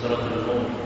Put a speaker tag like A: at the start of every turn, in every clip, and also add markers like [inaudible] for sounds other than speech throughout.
A: صورت الروم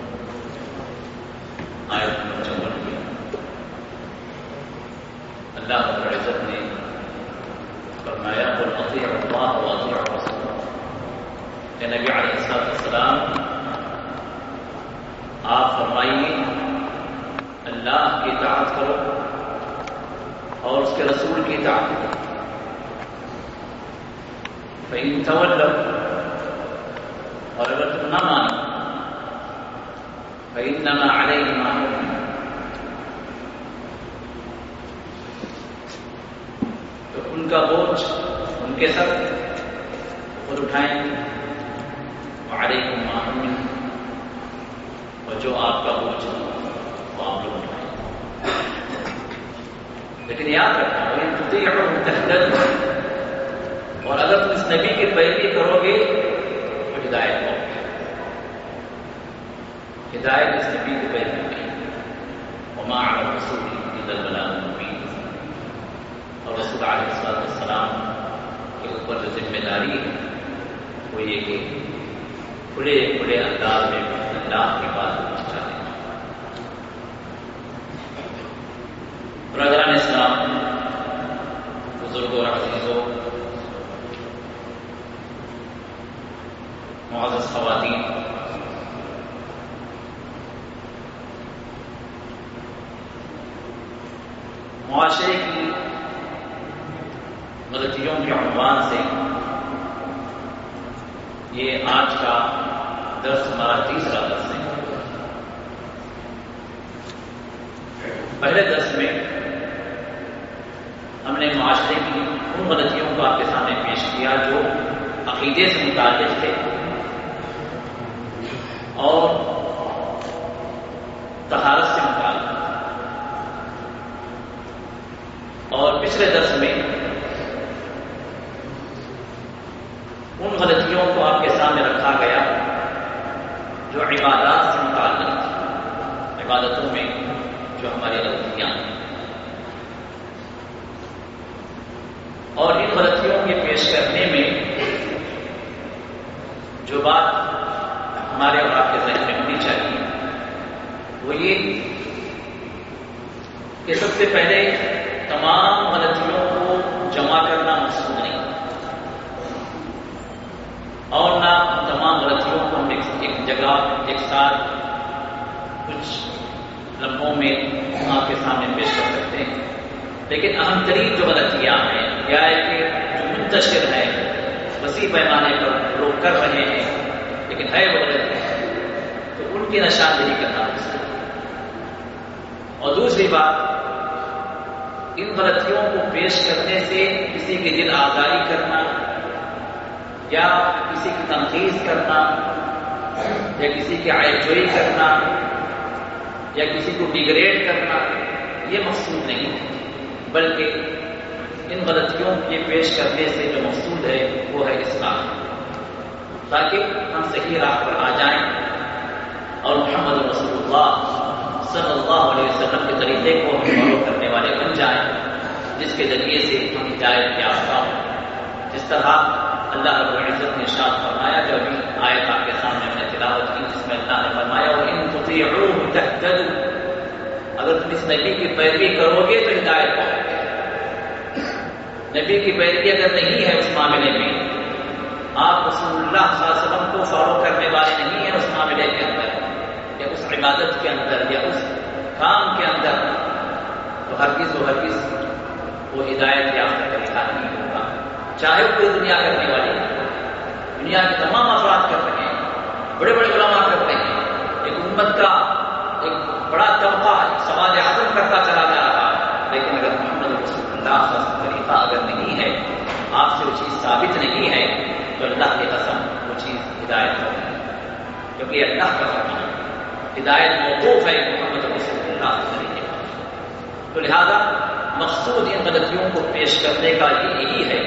A: پیش کرنے میں جو بات ہمارے اور آپ کے ذہن میں ہونی چاہیے، وہ یہ کہ سب سے پہلے تمام غلطیوں کو جمع کرنا مقصود نہیں۔ اور نہ تمام غلطیوں کو ہم ایک جگہ، ایک ساتھ کچھ لمحوں میں آپ کے سامنے پیش کر سکتے ہیں۔ لیکن اہم ترین جو غلطیاں ہیں، یا کہ منتشر ہے۔ وسیع پیمانے پر لوگ کر رہے ہیں، لیکن ہے وہ غلط۔ تو ان کی نشاندہی کرنا اور دوسری بات، ان غلطیوں کو پیش کرنے سے کسی کی دل آزاری کرنا یا کسی کی تنخیص کرنا یا کسی کی آئے جوئی کرنا یا کسی کو ڈیگریڈ کرنا، یہ مقصود نہیں بلکہ ان غلطیوں کے پیش کرنے سے جو مقصود ہے، وہ ہے اسلام تاکہ ہم صحیح راہ پر آ جائیں۔ اور محمد رسول اللہ صلی اللہ علیہ وسلم کے طریقے کو ہم فالو کرنے والے بن جائیں، جس کے ذریعے سے ہم ہدایت یافتہ ہوں۔ جس طرح اللہ رب العزت نے شاد فرمایا، جو ابھی آیت آپ کے سامنے ہم نے تلاوت کی، جس میں اللہ نے فرمایا وہ ان تطیعوه تهتدوا اگر تم اس نبی کی پیروی کرو گے تو ہدایت پاؤ گے۔ نبی کی پیروی اگر نہیں ہے اس معاملے میں، آپ رسول اللہ صلی اللہ علیہ وسلم کو فالو کرنے والے نہیں ہیں اس معاملے کے اندر، یا اس عبادت کے اندر، یا اس کام کے اندر، تو ہر کس و ہر کس وہ ہدایت یافتہ کا لکھا نہیں ہوگا۔ چاہے وہ پوری دنیا کرنے والی دنیا کے تمام افراد کر رہے ہیں بڑے بڑے علماء کر رہے ہیں، ایک امت کا ایک بڑا طبقہ سماج اعظم کرتا چلا جا رہا ہے، لیکن اگر محمد رسول اللہ کا طریقہ اگر نہیں ہے، آپ سے وہ چیز ثابت نہیں ہے، تو اللہ کی قسم وہ چیز ہدایت ہو کیونکہ اللہ کا فرمان ہدایت موقوف ہے محمد رسول اللہ کے طریقے تو لہذا مقصود ان غلطیوں کو پیش کرنے کا یہ یہی ہے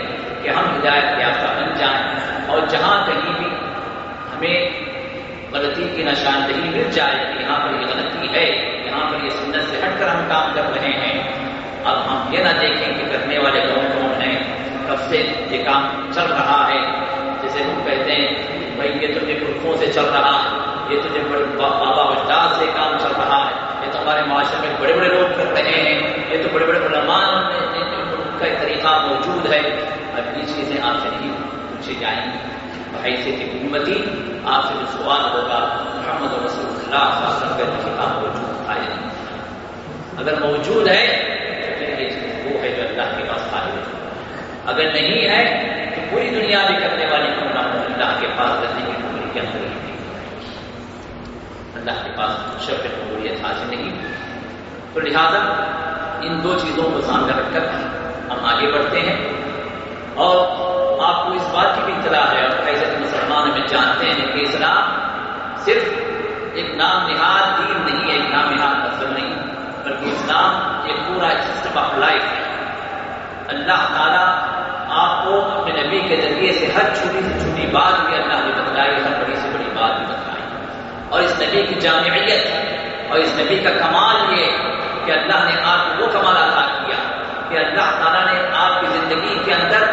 A: کہ ہم ہدایت یافتہ بن جائیں اور جہاں کہیں بھی ہمیں غلطی کی نشاندہی مل جائے کہ یہاں پر یہ غلطی ہے، یہاں پر یہ سنت سے ہٹ کر ہم کام کر رہے ہیں اب ہم یہ نہ دیکھیں کہ کرنے والے کون کون ہیں، کب سے یہ کام چل رہا ہے۔ جیسے ہم کہتے ہیں، بھائی یہ تو پرکھوں سے چل رہا ہے، یہ تو جب بابا اجداد سے کام چل رہا ہے۔ یہ تو ہمارے معاشرے میں بڑے بڑے لوگ کر رہے ہیں، یہ تو بڑے بڑے علماء کا طریقہ موجود ہے۔ اب یہ چیزیں آپ سے نہیں پوچھی جائیں گی۔ حیثیت حکومتی آپ سے جو سوال ہوگا، محمد رسول اللہ صلی اللہ علیہ وسلم کا کتاب موجود ہے؟ اگر موجود ہے تو پھر یہ چیز وہ ہے جو اللہ کے پاس خالی ہے اگر نہیں ہے، تو پوری دنیا میں کرنے والی کو اللہ کے پاس کرنے کی ٹکڑی کے اندر اللہ کے پاس شرف قبولیت حاصل نہیں۔ تو لہذا ان دو چیزوں کو سامنے رکھ کر ہم آگے بڑھتے ہیں۔ اور آپ کو اس بات کی بھی اطلاع ہے اور حیثیت مسلمان میں جانتے ہیں کہ اسلام صرف ایک نام نہاد دین نہیں ہے، ایک نام نہاد مذہب نہیں، بلکہ اسلام ایک پورا سسٹم آف لائف ہے۔ اللہ تعالیٰ آپ کو اپنے نبی کے ذریعے سے ہر چھوٹی سے چھوٹی بات بھی اللہ نے بتلائی، ہر بڑی سے بڑی بات بھی بتلائی۔ اور اس نبی کی جامعیت اور اس نبی کا کمال یہ کہ اللہ نے آپ کو وہ کمال عطا کیا کہ اللہ تعالیٰ نے آپ کی زندگی کے اندر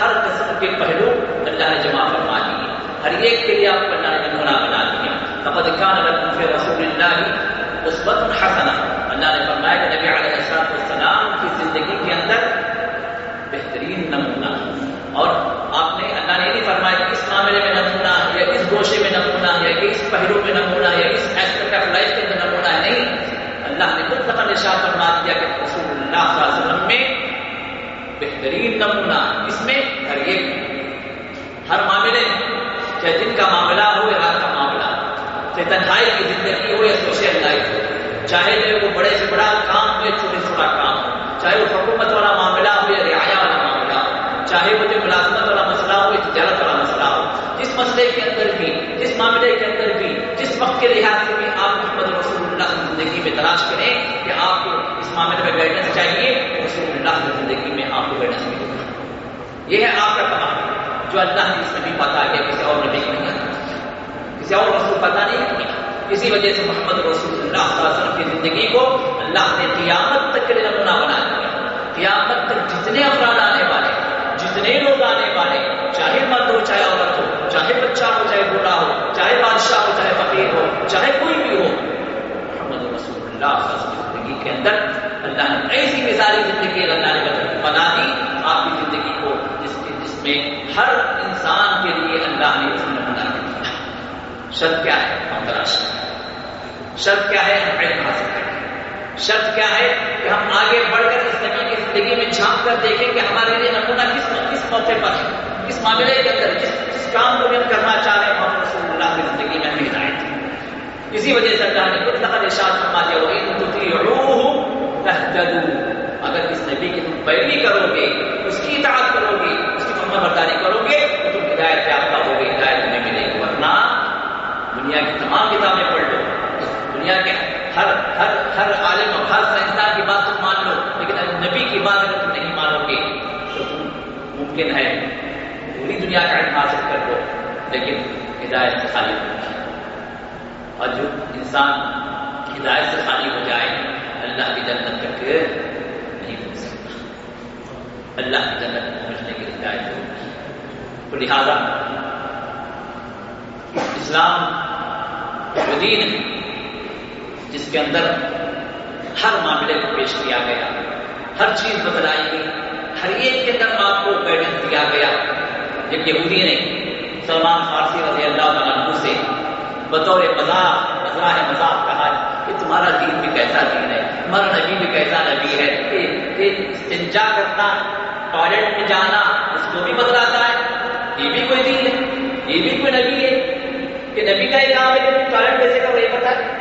A: ہر قسم کے پہلو اللہ نے جمع فرما دیے۔ ہر ایک کے لیے آپ کو اللہ نے نمونہ بنا دیا۔ فقد كان لكم في رسول الله اسوة حسنة اللہ نے فرمایا کہ نبی علیہ السلام کی زندگی کے اندر اور آپ نے اللہ نے نہیں فرمایا کہ اس معاملے میں نمونہ یا اس گوشے میں نمونہ یا اس پہلو میں نمونہ یا اس ایسپیکٹ آف لائف کے اندر نمونہ ہے نہیں۔ اللہ نے خود فقط نشان فرما دیا کہ رسول اللہ صلی اللہ علیہ وسلم میں بہترین نمونہ اس میں ہر ایک، ہر معاملے، چاہے دن کا معاملہ ہو یا رات کا معاملہ، چاہے تنہائی کی زندگی ہو یا سوشل لائف ہو چاہے وہ بڑے سے بڑا کام ہو یا چھوٹے سے چھوٹا کام ہو، چاہے وہ حکومت والا معاملہ ہو یا رعایا والا معاملہ ہو چاہے وہ جو ملازمت والا مسئلہ ہو یا تجارت والا مسئلہ ہو، جس مسئلے کے اندر بھی، جس معاملے کے اندر بھی، جس وقت کے لحاظ سے بھی آپ محمد رسول اللہ کی زندگی میں تلاش کریں کہ آپ کو اس معاملے میں گائیڈنس چاہیے، رسول اللہ کی زندگی میں آپ کو گائیڈنس ملے یہ ہے آپ کا کمال جو اللہ نے اس نبی پتا کیا کسی اور نبی کو نہیں کسی اور رسول پتا نہیں۔ اسی وجہ سے محمد رسول اللہ صلی اللہ علیہ وسلم کی زندگی کو اللہ نے قیامت تک کے لیے نمونہ بنا دیا۔ قیامت تک جتنے افراد آنے والے جتنے لوگ آنے والے، چاہے مرد ہو، چاہے عورت ہو، چاہے بچہ ہو، چاہے بوڑھا ہو، چاہے بادشاہ ہو، چاہے فقیر ہو، چاہے کوئی بھی ہو، محمد رسول اللہ صلی اللہ علیہ وسلم کی زندگی کے اندر اللہ نے ایسی مثالی زندگی اللہ نے بنا دی، آپ کی زندگی کو جس جس میں ہر انسان کے لیے اللہ نے اس میں بنا دیا۔ شرط کیا ہے؟ ہم تلاش شرط کیا ہے؟ ہم علم حاصل کریں۔ شرط کیا ہے کہ ہم آگے بڑھ کر اس نبی کی زندگی میں جھانک کر دیکھیں کہ ہمارے لیے نمونہ کس کس موقع پر ہے؟ کس معاملے کے اندر جس جس کام کو ہم کرنا چاہ رہے ہیں؟ محمد رسول اللہ کی زندگی میں ہمیں ہدایت اسی وجہ سے اللہ نے خود لقد ارشاد فرما دیا وَإِن تُطِيعُوهُ تَهْتَدُوا اگر اس نبی کی تم پیروی کرو گے، اس کی اطاعت کرو گے، اس کی فرما برداری کرو گے، تو تم ہدایت یافتہ ہو گے ہدایت تمہیں ملے گی۔ ورنہ دنیا کی تمام کتابیں پڑھ لو۔ دنیا کے ہر ہر ہر عالم اور ہر سائنسدان کی بات تم مان لو، لیکن نبی کی بات اگر تم نہیں مانو گے، تو تم ممکن ہے پوری دنیا کا علم حاصل کر لو لیکن ہدایت سے خالی ہو جائے۔ اور جو انسان ہدایت سے خالی ہو جائے، اللہ کی جنت تک نہیں پہنچ سکتا۔ اللہ کی جنت پہنچنے کی ہدایت ہوگی۔ تو لہذا، اسلام دین ہے جس کے اندر ہر معاملے کو پیش کیا گیا، ہر چیز بتلائی گئی ہر ایک کے اندر آپ کو گائیڈنس دیا گیا۔ ایک یہودی نے سلمان فارسی رضی اللہ عنہ سے بطور مذاق مزاح مذاق کہا کہ تمہارا دین بھی کیسا دین ہے؟ تمہارا نبی بھی کیسا نبی ہے؟ کہ استنجا کرنا ٹوائلٹ میں جانا، اس کو بھی بتلاتا ہے۔ یہ بھی کوئی دین ہے، یہ بھی کوئی نبی ہے۔ کہ نبی کا یہ کام ہے، ٹوائلٹ کیسے کا یہ پتا ہے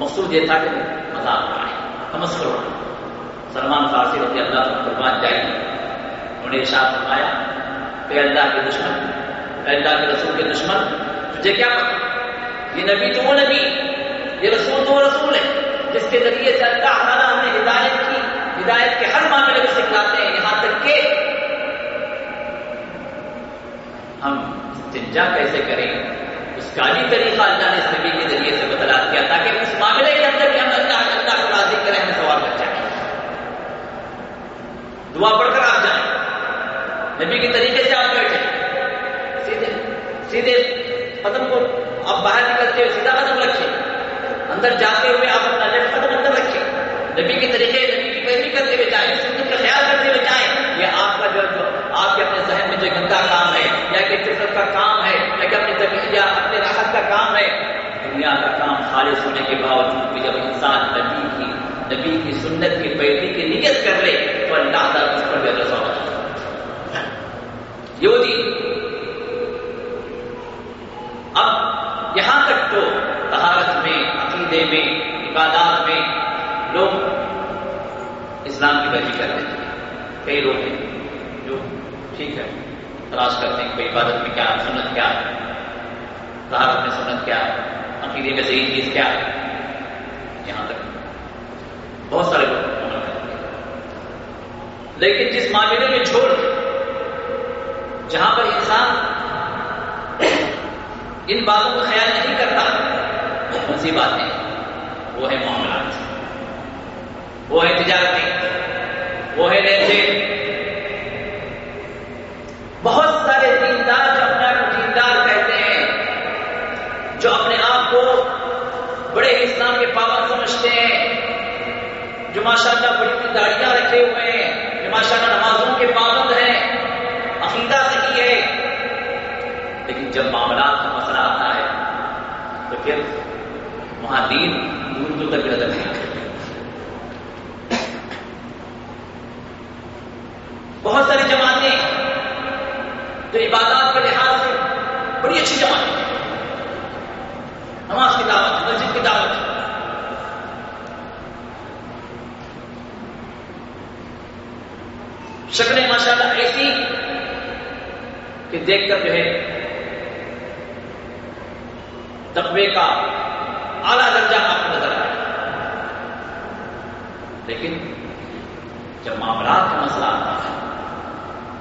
A: مقصود یہ تھا کہ مذاق اڑائے تمسکر اڑائے سلمان فارسی رضی اللہ عنہ قربان جائیں انہوں نے ارشاد فرمایا کہ اللہ کے دشمن اللہ کے رسول کے دشمن، تجھے کیا پتا یہ نبی تو وہ نبی، یہ رسول تو وہ رسول ہے، جس کے ذریعے سے اللہ تعالیٰ ہمیں ہدایت کی۔ ہدایت کے ہر معاملے میں سکھلاتے ہیں، یہاں تک کہ ہم استنجا کیسے کریں؟ اس کا بھی طریقہ اللہ نے اس نبی کے ذریعے سے بتلا دیا تاکہ اس معاملے کے اندر بھی ہم اللہ اللہ کو راضی کریں، ہمیں سوال کر جائیں دعا پڑھ کر آپ جائیں۔ نبی کے طریقے سے آپ بیٹھے سیدھے سیدھے قدم کو آپ باہر نکلتے ہوئے سیدھا قدم رکھیں۔ اندر جاتے ہوئے آپ اپنا لیفٹ قدم اندر رکھیں۔ نبی کے طریقے، نبی کی پیروی کرتے ہوئے جائیں۔ سنت کا خیال کرتے ہوئے جائیں یہ آپ کا جو آپ کے اپنے ذہن میں جو گندا کام ہے، یا کہ فطرت کا کام ہے، یا کہ اپنی طبیعت، یا اپنے راحت کا کام ہے، دنیا کا کام خالص ہونے کے باوجود بھی جب انسان نبی کی نبی کی سنت کی پیروی کی نیت کر لے، تو اللہ تعالیٰ اس پر بے رضا ہو جاتا جی اب یہاں تک تو تہارت میں، عقیدے میں، عبادات میں لوگ اسلام کی پیروی کر رہے ہیں۔ کئی لوگ ہیں ٹھیک ہے۔ تلاش کرتے ہیں کہ عبادت میں کیا سنت کیا ہے؟ میں سنت کیا ہے؟ عقیدے میں صحیح چیز کیا ہے؟ یہاں تک۔ بہت سارے لوگ عمل کرتے ہیں۔ لیکن جس معاملے میں چھوڑ جہاں پر انسان [coughs] ان باتوں کا خیال نہیں کرتا کون سی باتیں وہ ہے معاملات۔ وہ ہے تجارتیں۔ وہ ہے لین بہت سارے دیندار جو اپنے آپ کو دیندار کہتے ہیں، جو اپنے آپ کو بڑے اسلام کے پابند سمجھتے ہیں، جو ماشاء اللہ بڑی بڑی داڑیاں رکھے ہوئے ہیں، جو ماشاء اللہ نمازوں کے پابند ہیں، عقیدہ صحیح ہے۔ لیکن جب معاملات کا مسئلہ آتا ہے، تو پھر وہاں دین دور دور تک نظر نہیں بہت ساری جماعتیں جو عبادات کے لحاظ سے بڑی اچھی جماعتیں نماز کی دعوت، مسجد کی دعوت۔ شکلیں ماشاء اللہ ایسی کہ دیکھ کر جو ہے، تقوی کا اعلیٰ درجہ آپ کو نظر آئے۔ لیکن جب معاملات کا مسئلہ آتا ہے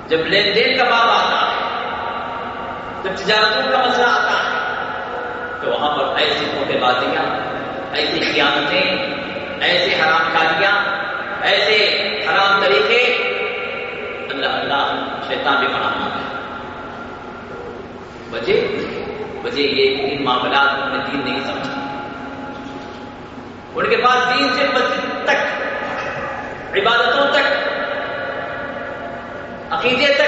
A: جب لین دین کا باب آتا ہے، جب تجارتوں کا مسئلہ آتا ہے، تو وہاں پر ایسی موٹے بازیاں ایسی خیانتیں ایسے حرام کاریاں، ایسے حرام طریقے، اللہ اللہ شیطان بھی بنا ہے۔ وجہ وجہ یہ ان معاملات میں انہیں دین نہیں سمجھا۔ ان کے پاس دین سے مسجد تک، عبادتوں تک عقیدے تک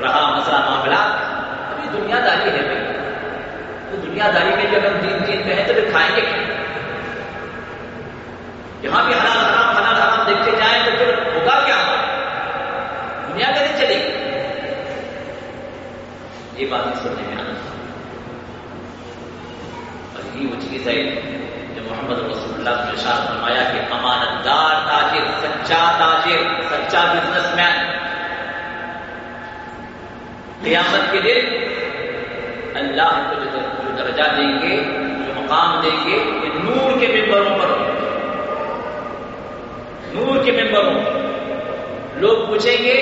A: رہا مسئلہ معاملات ابھی دنیا داری ہے بھائی۔ تو دنیا داری میں جب ہم دین دین کہیں تو پھر کھائیں گے یہاں بھی حلال حرام حلال حرام دیکھتے جائیں تو پھر ہوگا کیا؟ دنیا کیسے چلے گی۔ یہ باتیں سننے میں آنا۔ اور یہ وہ چیز ہے جو محمد رسول اللہ نے شاہ فرمایا کہ امانت دار تاجر، سچا تاجر، سچا بزنس مین قیامت کے دن اللہ کو جو درجہ دیں گے جو مقام دیں گے یہ نور کے ممبروں پر نور کے ممبروں لوگ پوچھیں گے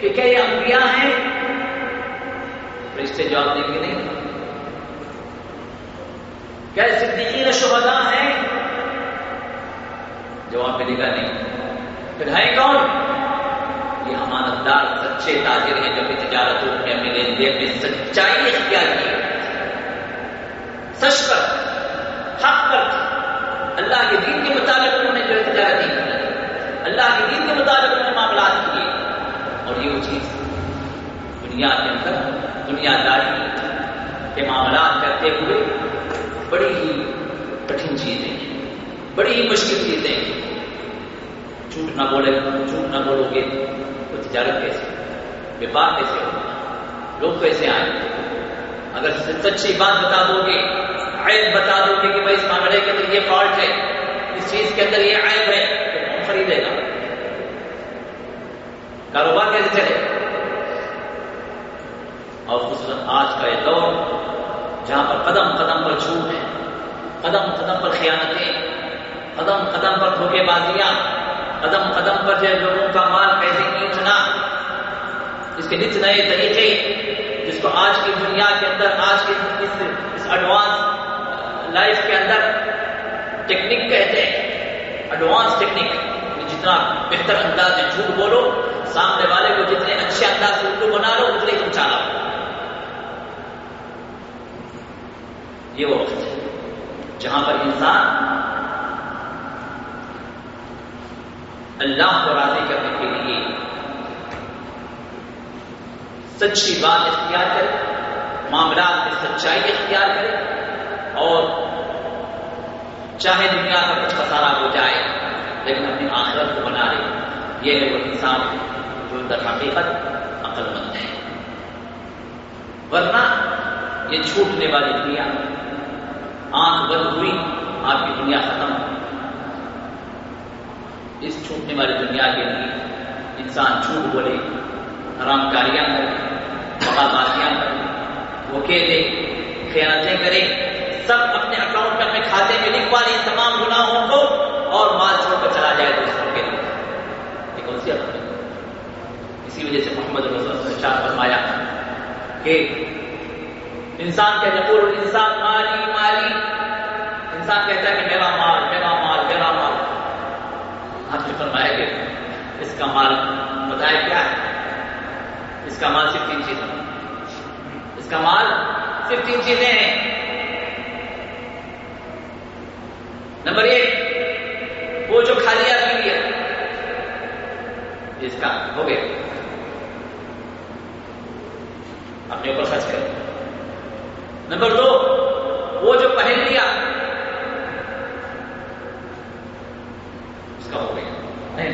A: کہ کیا یہ انبیاء ہیں؟ فرشتے جواب دیں گے نہیں۔ کیا صدیقین شہداء ہیں؟ جواب ملے گا نہیں۔ پھر ہے کون؟ یہ امانت دار سچے تاجر ہیں جو کہ تجارتوں میں لین دین میں سچائی اختیار کی۔ سچ پر، حق پر۔ اللہ کے دین کے مطابق انہوں نے جو ہے تجارت نہیں کی۔ اللہ کے دین کے مطابق انہوں نے معاملات کیے۔ اور یہ وہ چیز دنیا کے اندر دنیا داری کے معاملات کرتے ہوئے بڑی ہی کٹھن چیزیں بڑی ہی مشکل چیزیں جھوٹ نہ بولے، جھوٹ نہ بولو گے تو تجارت کیسے ویپار کیسے ہوگا؟ لوگ کیسے آئیں؟ گے اگر سچی بات بتا دو گے، عیب بتا دو گے کہ بھائی اس معاملے کے اندر یہ فالٹ ہے، اس چیز کے اندر یہ عیب ہے، تو کون خریدے گا؟ کاروبار کیسے چلے؟ اور خصوصاً آج کا یہ دور جہاں پر قدم قدم پر جھوٹ ہے قدم قدم پر خیانتیں قدم قدم پر دھوکے بازیاں قدم قدم پر جو لوگوں کا مال کیسے نیچنا اس کے نت نئے طریقے جس کو آج کی دنیا کے اندر آج کے اس, اس ایڈوانس لائف کے اندر ٹیکنیک کہتے ہیں۔ ایڈوانس ٹیکنیک جتنا بہتر انداز سے جھوٹ بولو سامنے والے کو جتنے اچھے انداز سے اردو بنا لو اتنے تم چالا یہ وہ وقت ہے جہاں پر انسان اللہ کو راضی کرنے کے لیے سچی بات اختیار کرے، معاملات میں سچائی اختیار کرے، اور چاہے دنیا کا کچھ خسارہ ہو جائے، لیکن اپنی آخرت کو بنا لے، یہ ہے وہ انسان جو در حقیقت عقل مند ہے۔ ورنہ یہ چھوٹنے والی دنیا آنکھ بند ہوئی، آپ کی دنیا ختم اس چھوٹنے والی دنیا کے لیے انسان جھوٹ بولے حرام کاریاں کرے بازیاں کرے وہ دے، خیانتیں کرے، سب اپنے اکاؤنٹ اپنے کھاتے میں لکھوا لیں تمام گناہوں کو اور مال چھوڑ کر چلا جائے دوسروں کے لیے۔ یہ کون سی اسی وجہ سے محمد رسول نے فرمایا کہ انسان کے جب انسان مالی مالی۔ انسان کہتا ہے کہ میرا مال میرا مال میرا مال۔ آپ نے فرمایا کہ اس کا مال بتایا کیا ہے؟ اس کا مال صرف تین چیزیں۔ اس کا مال صرف تین چیزیں ہیں۔ نمبر ایک، وہ جو خالی آدمی ہے، اس کا ہو گیا۔ اپنے اوپر خرچ کریں نمبر دو وہ جو پہن لیا، اس کا ہو گیا.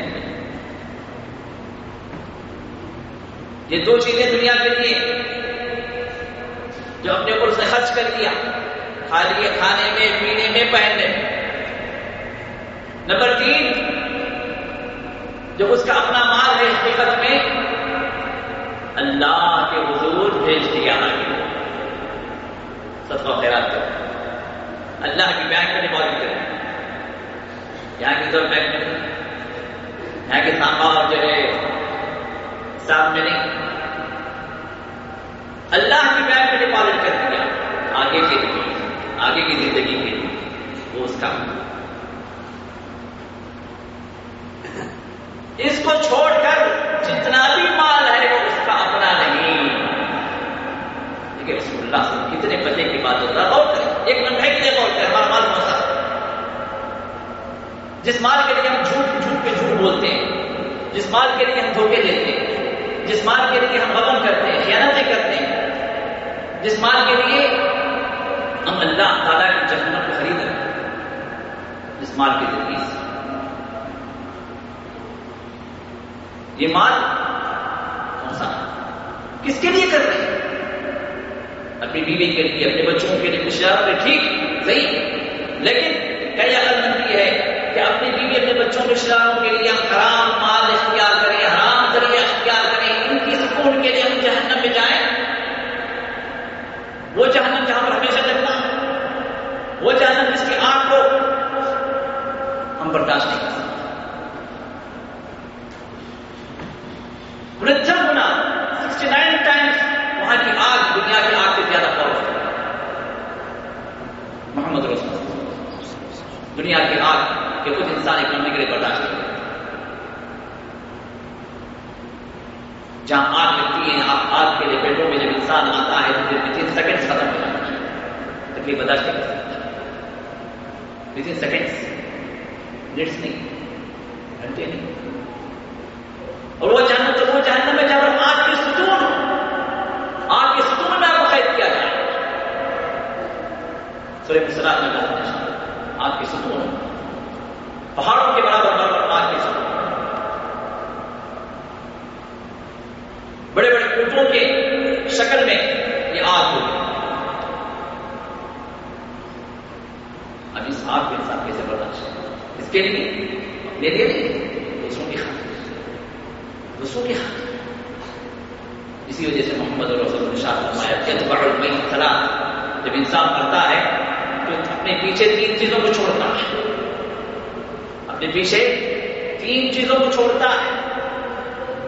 A: یہ دو چیزیں دنیا کے لیے جو اپنے اوپر اس خرچ کر دیا. کھا لیے کھانے میں، پینے میں، پہننے میں. نمبر تین جو اس کا اپنا مال ہے حقیقت میں، اللہ کے حضور بھیج دیا آگے. صدقہ خیرات کریں اللہ کی بینک میں ڈپازٹ کریں یہاں کی ریزرو بینک میں نہیں یہاں کے سامان جو ہے ساتھ میں نہیں۔ اللہ کی بینک میں ڈپازٹ کر دیا آگے کے لیے آگے کی زندگی کے لیے۔ وہ اس کا۔ اس کو چھوڑ کر جتنا بھی مال ہے وہ اس کا اپنا نہیں لیکن رسول اللہ سے کتنے بچے کی بات ہوتا ہے؟ غور کریں۔ ایک لمحے کے لیے غور کریں؟ ہمارا مال کون سا جس مال کے لیے ہم جھوٹ جھوٹ پہ جھوٹ بولتے ہیں، جس مال کے لیے ہم دھوکے دیتے ہیں، جس مال کے لیے ہم غبن کرتے ہیں، خیانتیں کرتے ہیں، جس مال کے لیے ہم اللہ تعالیٰ کی جہنم کو خرید رہے ہیں، جس مال کے ذریعے سے یہ مال کون سا کس کے لیے کر رہے ہیں؟ اپنی بیوی کے لیے، اپنے بچوں کے لیے کچھ پہ ٹھیک، صحیح۔ لیکن کئی عقل مندی ہے کہ اپنی بیوی اپنے بچوں کے شراروں کے لیے ہم حرام مال اختیار کریں، حرام ذریعہ اختیار کریں، ان کی سکون کے لیے ہم جہنم میں جائیں؟ وہ جہنم جہاں پر ہمیشہ جگنا وہ جہنم جس کی آنکھ کو ہم برداشت نہیں کر سکتے۔ جب ہونا سکسٹی نائن ٹائمس وہاں کی آگ دنیا کی آگ سے زیادہ پاور محمد رسول دنیا کی آگ کے کچھ انسان ایک لمبے کے لیے برداشت کرتے جہاں آگ لگتی ہے آپ آگ کے لیے پیٹوں میں جب انسان آتا ہے تو ود ان سیکنڈ ختم ہو جاتا ہے تکلیف برداشت نہیں کر سکتا۔ ود ان سیکنڈ منٹس نہیں، گھنٹے نہیں۔ اور وہ جہنم، تو وہ جہنم ہے جب آج کے ستون آج کے ستون میں آپ کو قید کیا جائے۔ سورے مسرات میں کہا آج کے ستون پہاڑوں کے برابر برابر آج کے ستون بڑے بڑے اونٹوں کے شکل میں یہ آگ ہوگی اب اس آگ کے انسان کیسے برداشت ہے؟ اس کے لیے لے لیے نہیں، دوسروں کی خاطر۔ دوسروں کی خاطر۔ اسی وجہ سے محمد رسول فرمایا جب انسان کرتا ہے اپنے پیچھے تین چیزوں کو چھوڑتا ہے۔ اپنے پیچھے تین چیزوں کو چھوڑتا ہے۔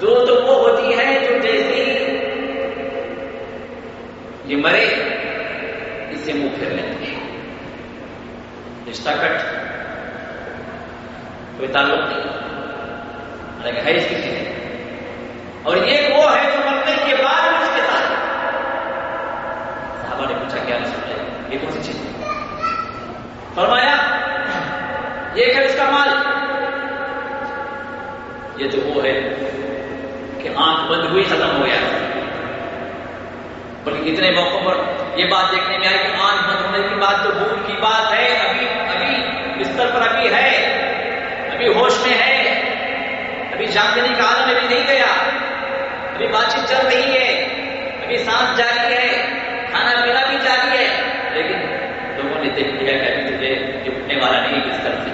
A: دو تو وہ ہوتی ہے جو جیسے یہ مرے، اس سے منہ پھیر لیتے ہیں۔ رشتہ کٹ، کوئی تعلق نہیں۔ ہے اس کی چیزیں۔ اور یہ وہ ہے جو مرنے کے بعد اس کے ساتھ۔ صحابہ نے پوچھا، کیا نہیں سمجھا یہ کون سی چیز ہے؟ فرمایا، یہ ہے اس کا مال، یہ تو وہ ہے کہ آنکھ بند ہوئی ختم ہو گیا۔ بلکہ کتنے موقعوں پر یہ بات دیکھنے میں آئی کہ آنکھ بند ہونے کی بات تو بھول کی بات ہے۔ ابھی ابھی بستر پر ابھی ہے، ابھی ہوش میں ہے۔ ابھی جانگنی کا عالم ابھی نہیں گیا۔ ابھی بات چیت چل رہی ہے۔ ابھی سانس جاری ہے کھانا پینا بھی جاری ہے۔ لیکن لوگوں نے دیکھ لیا کہ ابھی والا نہیں بستر سے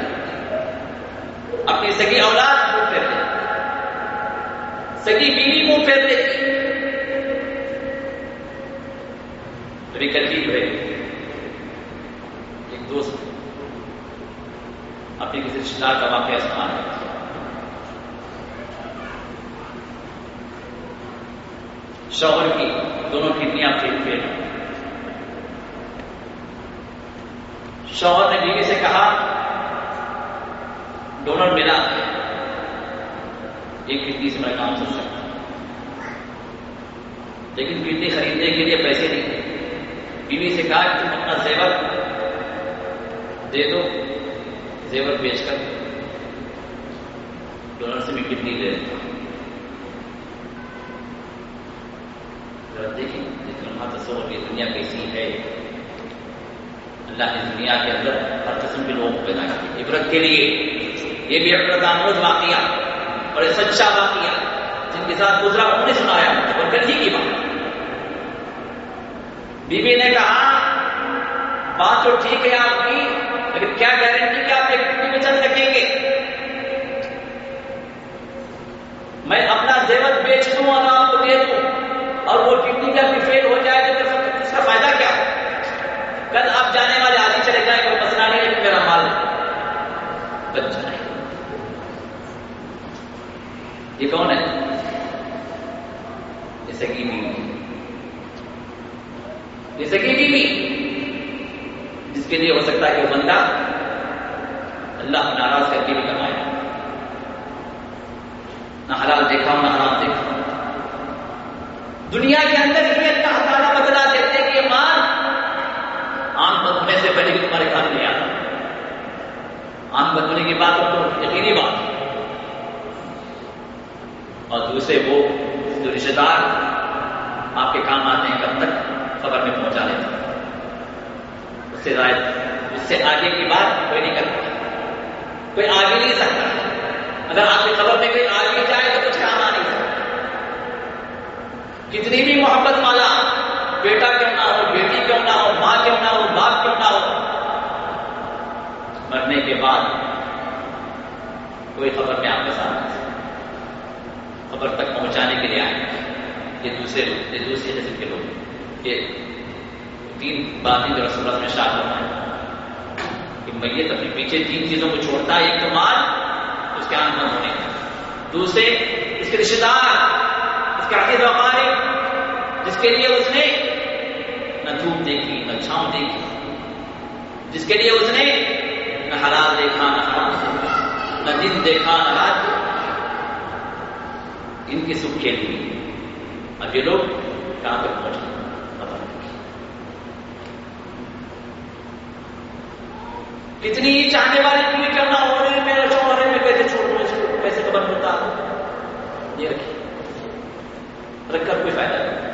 A: اپنی سگی اولاد منہ پھیر لے سگی بیوی منہ پھیر لیتی ابھی کل ہی جو ہے، ایک دوست اپنی کسی رشتے دار کا واقعہ سنا ہے۔ شوہر کی، دونوں کڈنیاں پھر پھر شوہر نے بیوی سے کہا، ڈونر ملا. ایک کڈنی سے میں کام چل سکتا لیکن کڈنی خریدنے کے لیے پیسے نہیں تھے۔ بیوی سے کہا کہ تم اپنا زیور دے دو، زیور بیچ کر۔ ڈونر سے بھی کڈنی لے دیکھیں لمحہ تصور کی دنیا کیسی ہے۔ اللہ نے دنیا کے اندر ہر قسم کے لوگوں کو پیدا کیا۔ عبرت کے لیے۔ یہ بھی عبرت آموز واقعہ۔ اور یہ سچا واقعہ۔ جن کے ساتھ گزرا انہوں نے سنایا۔ اور گندی کی بات۔ بیوی نے کہا، بات تو ٹھیک ہے آپ کی، لیکن کیا گارنٹی کہ آپ ایک میں چل سکیں گے؟ میں اپنا زیور بیچ دوں اور آپ کو دے دوں۔ اور وہ کڈنی کا بھی فیل ہو جائے تو اس کا فائدہ کیا کل آپ جانے والے آدمی چلے جائیں کوئی مسئلہ نہیں لیکن میرا یہ کون ہے؟ یہ سگی بیوی یہ سگی بیوی جس کے لیے ہو سکتا ہے کہ وہ بندہ اللہ ناراض کر کے بھی کمائے۔ نہ حلال دیکھا ہوں نہ حرام دیکھا۔ ہوں دنیا کے اندر ہی اللہ تعالیٰ بدلا دیتے کہ یہ مال آنکھ بند سے پہلے بھی تمہارے کام نہیں آتا آنکھ بند ہونے کی بات تو یقینی بات اور دوسرے وہ جو رشتے دار آپ کے کام آتے ہیں کب تک خبر میں پہنچا دیتے اس سے زائد اس سے آگے کی بات کوئی نہیں کرتا۔ کوئی آگے نہیں سکتا۔ اگر آپ کی خبر میں کوئی آگے جائے تو کچھ کام آ نہیں سکتا۔ کتنی بھی محبت والا بیٹا کیوں نہ ہو، بیٹی کیوں نہ ہو، ماں کیوں نہ ہو، باپ کیوں نہ ہو مرنے کے بعد کوئی خبر میں آپ کے ساتھ خبر تک پہنچانے کے لیے آئے یہ دوسرے لوگ، یہ دوسری قسم کے لوگ یہ تین باتیں جو رسول میں شاہ ہے کہ میت اپنے پیچھے تین چیزوں کو چھوڑتا ہے ایک تو مال، اس کے آنکھ بند ہونے دوسرے، اس کے رشتے دار، اس کے عقید وقارب جس کے لیے اس نے نہ دھوپ دیکھی نہ چھاؤں دیکھی۔ جس کے لیے اس نے نہ حلال دیکھا نہ حرام دیکھا، نہ دن دیکھا نہ رات دیکھا۔ ان کے سکھ کے لیے۔ اب یہ لوگ کہاں تک پہنچے کتنی چاہنے والی پوری کرنا ہو رہی میرا شوہر ہے، میں کیسے چھوڑ دوں پیسے تو بند ہوتا یہ رکھیے رکھ کر کوئی فائدہ نہیں۔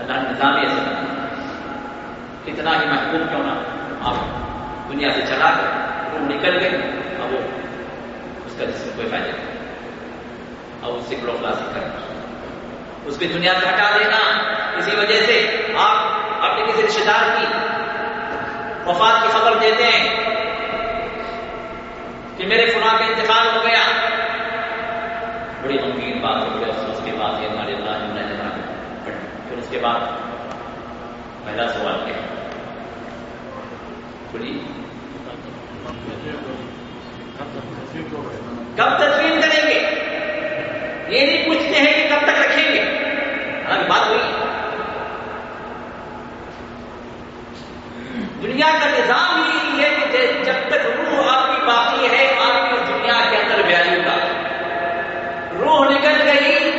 A: اللہ نظام ایسے بنا کتنا ہی محبوب کیوں نہ۔ آپ دنیا سے چلا کر وہ نکل گئے اب وہ اس کا جس کوئی فائدہ نہیں۔ اب اس سے کلاسک کرنا۔ اس کی دنیا سے ہٹا دینا۔ اسی وجہ سے آپ اپنے کسی رشتے دار کی وفات کی خبر دیتے ہیں کہ میرے فلاں کا انتقال ہو گیا۔ بڑی غمگین بات ہو گئی۔ افسوس کے بعد یہ ہمارے اللہ پھر اس کے بعد پہلا سوال کیا۔ بولیے کب تدفین کریں گے؟ یہ نہیں پوچھتے ہیں کہ کب تک رکھیں گے۔ حالانکہ بات ہوئی۔ دنیا کا نظام ہی ہے کہ جب تک روح آپ کی باقی ہے، آپ کی دنیا کے اندر ویلو کا۔ روح نکل گئی،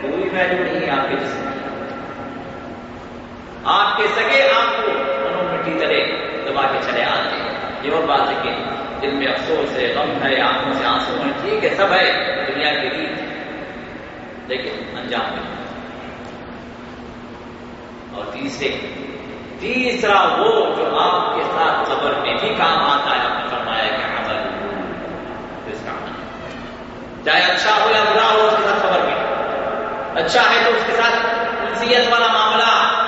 A: کوئی ویلو نہیں آپ کے جسم آپ کے سگے آپ کو انہوں مٹی چلے دبا کے چلے آ دل میں افسوس ہے، غم ہے، آنکھوں سے آنسو ہیں ٹھیک ہے، سب ہے، دنیا کی ریت ہے لیکن انجام نہیں۔ اور تیسرے، تیسرا وہ جو آپ کے ساتھ خبر میں بھی کام آتا ہے، آپ نے فرمایا کہ عمل۔ اس کا عمل چاہے اچھا ہو یا برا ہو، اس کے ساتھ خبر میں اچھا ہے تو اس کے ساتھ انسیت والا معاملہ،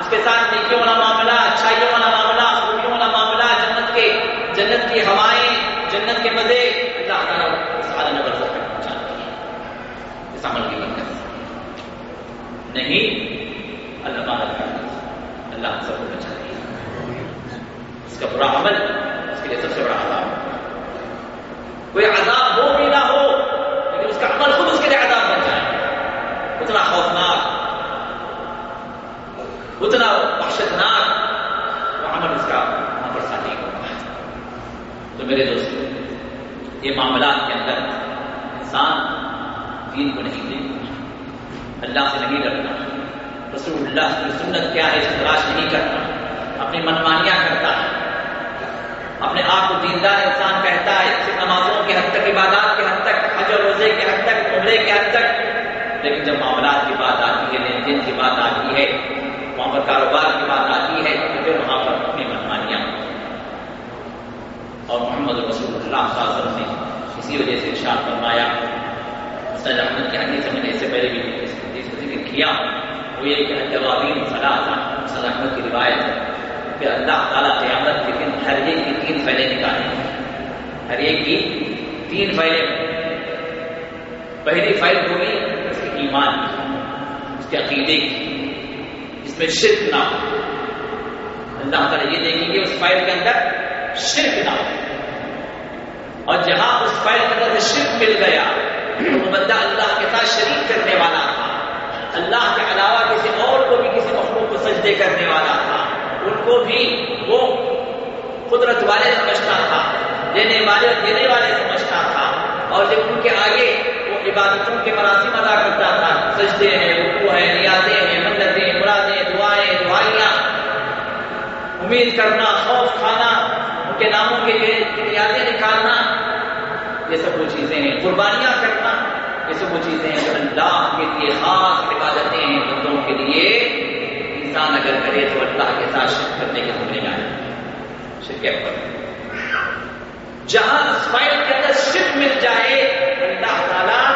A: اس کے ساتھ نیکیوں والا معاملہ اچھائیوں والا معاملہ خوبیوں والا معاملہ جنت کے جنت کی ہوائیں جنت کے مزے، اللہ تعالیٰ اس عالم برسہ پہنچاتی اس عمل کی برکت نہیں، اللہ تعالیٰ اللہ سب کو بچا دیا اس کا برا عمل، اس کے لیے سب سے بڑا عذاب۔ کوئی عذاب ہو بھی نہ ہو، لیکن اس کا عمل خود اس کے لیے عذاب بن جائے۔ اتنا خوفناک، اتنا وحشتناک وہ عمل اس کا وہاں پر ساتھی ہوگا تو میرے دوست یہ معاملات کے اندر انسان دین کو نہیں دیکھتا، اللہ سے نہیں لڑتا رسول اللہ کی سنت کیا ہے، اس تلاش نہیں کرتا، اپنی منمانیاں کرتا ہے اپنے آپ کو دیندار انسان کہتا ہے صرف نمازوں کے حد تک، عبادات کے حد تک حج و روزے کے حد تک، عمرے کے حد تک۔ لیکن جب معاملات کی بات آتی ہے، لین دین کی بات آتی ہے وہاں پر کاروبار کی بات آتی ہے، تو پھر وہاں پر اور محمد رسول اللہ صلی اللہ علیہ وسلم نے اسی وجہ سے ارشاد فرمایا سید احمد کی حدیث میں نے اس سے پہلے بھی اس حدیث کو ذکر کیا، وہ یہ کہ جوابین صلاح سید احمد کی روایت ہے کہ اللہ تعالیٰ قیامت کے دن ہر ایک کی تین فائلیں نکالیں گے۔ ہر ایک کی تین فائلیں۔ پہلی فائل ہوگی اس کے ایمان کی، اس کے عقیدے کی، اس میں شرک نہ ہو۔ اللہ تعالیٰ یہ دیکھیں گے اس فائل کے اندر شرک نہ ہو اور جہاں اس فائل کے اندر شرک مل گیا، وہ بندہ اللہ کے ساتھ شریک کرنے والا تھا۔ اللہ کے علاوہ کسی اور کو بھی کسی مخلوق کو سجدے کرنے والا تھا۔ ان کو بھی وہ قدرت والے سمجھتا تھا، دینے والے دینے والے سمجھتا تھا۔ اور جب ان کے آگے وہ عبادتوں کے مراسم ادا کرتا تھا، سجدے ہیں رکو ہے نیازیں ہیں، منتیں، مرادیں، دعائیں، دعائیاں۔ امید کرنا، خوف کھانا کے ناموں کے لیے نیازیں نکالنا، یہ سب وہ چیزیں ہیں۔ قربانیاں کرنا، یہ سب وہ چیزیں ہیں۔ جو اللہ کے لیے خاص عبادتیں ہیں بندوں کے لیے، انسان اگر کرے تو اللہ کے ساتھ شرک کرنے کے سمجھنے میں آئے شرک پر جہاں فائل کے اندر شرک مل جائے، اللہ تعالیٰ،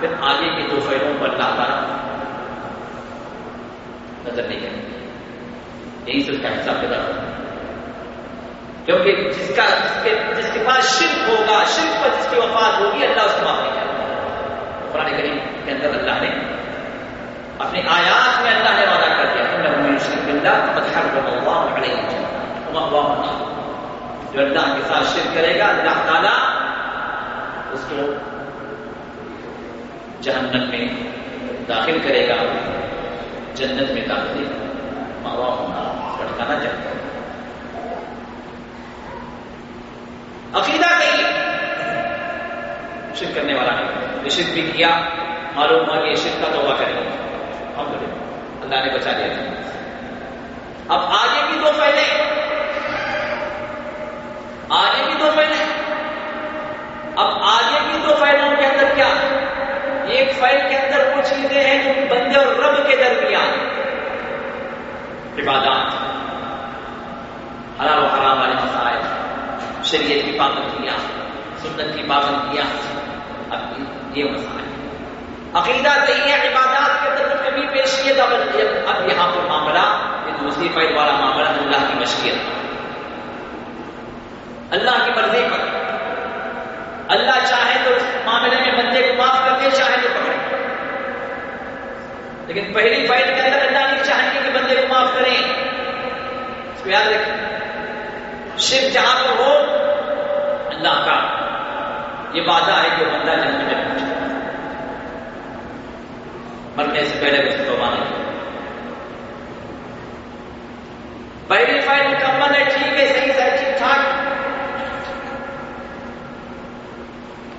A: پھر آگے کے دو فائلوں پر اللہ تعالیٰ نظر نہیں کریں۔ یہی سے اس کا حساب پیدا ہوگا کیونکہ جس کا جس کے جس کے پاس شرک ہوگا، شرک پر جس کی وفات ہوگی، اللہ اس کو معاف نہیں کرے قرآن کریم کے اندر اللہ نے اپنی آیات میں اللہ نے وعدہ کر دیا جو اللہ کے ساتھ شرک کرے گا، اللہ تعالیٰ اس کو جہنم میں داخل کرے گا، جنت میں داخل ماوا ہونا بھٹکانا چاہتا ہے۔ عقیدہ کہیے شرک کرنے والا نہیں۔ یہ شرک بھی کیا، معلوم ہوا کہ یہ شرک کا توبہ کرے۔ ہم اللہ نے بچا دیا اب آگے بھی دو پہلے آگے بھی دو پہلے اب آگے بھی دو فائلوں کے اندر کیا؟ ایک فائل کے اندر وہ چیزیں ہیں جو بندے اور رب کے درمیان عبادات۔ حلال و حرام والے مسائل۔ شریعت کی پابندیاں سنت کی پابندیاں اب یہ مسائل عقیدہ صحیح ہے، عبادات کے اندر کبھی پیشیت اب اب یہاں پر معاملہ، یہ دوسری فائل والا معاملہ اللہ کی مشکل اللہ کی مرضی پر۔ اللہ چاہے تو اس معاملے میں بندے کو معاف کر دے، چاہے تو پکڑے۔ لیکن پہلی فائل کے اندر اللہ نہیں چاہیں گے کہ بندے کو معاف کریں۔ اس کو یاد رکھیں۔ شرک جہاں پر ہو، اللہ کا۔ یہ وعدہ ہے کہ بندہ جنم میں پہنچے۔ مرنے سے پہلے اس کو نہیں۔ پہلی فائل مکمل ہے، ٹھیک ہے، صحیح سر ٹھیک ٹھاک۔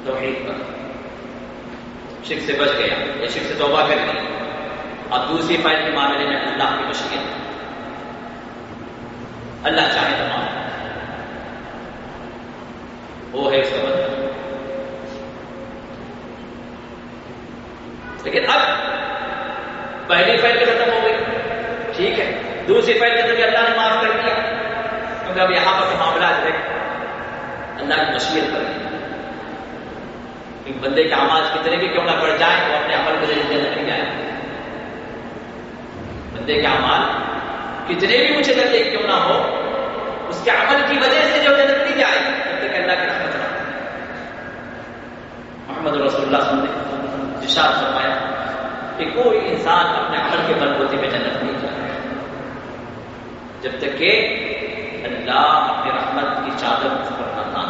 A: توحید پر۔ شرک سے بچ گیا، یا شرک سے توبہ کر دی اور دوسری فائل کے معاملے میں اللہ کی مشکل اللہ چاہے تو معاف۔ وہ ہے اس کا مطلب۔ لیکن اب پہلی فائل ختم ہو گئی۔ ٹھیک ہے۔ دوسری فائل کے اللہ نے معاف کر دیا۔ کیونکہ اب یہاں پر معاملات ہے۔ اللہ کی مشیت کر دی بندے کے آواز کتنے بھی کیوں نہ پڑ جائیں، وہ اپنے عمل کے ذریعے جنت نہیں جائیں۔ بندے کے آمال کتنے بھی اونچے درجے کیوں نہ ہو اس کے عمل کی وجہ سے جو جنت نہیں جائے تب تک اللہ کی رحمت نہ محمد رسول اللہ صلی اللہ علیہ وسلم نے اشار فرمایا کہ کوئی انسان اپنے عمل کے بلبوتے میں جنت نہیں جائے جب تک کہ اللہ اپنی رحمت کی چادر پر نہ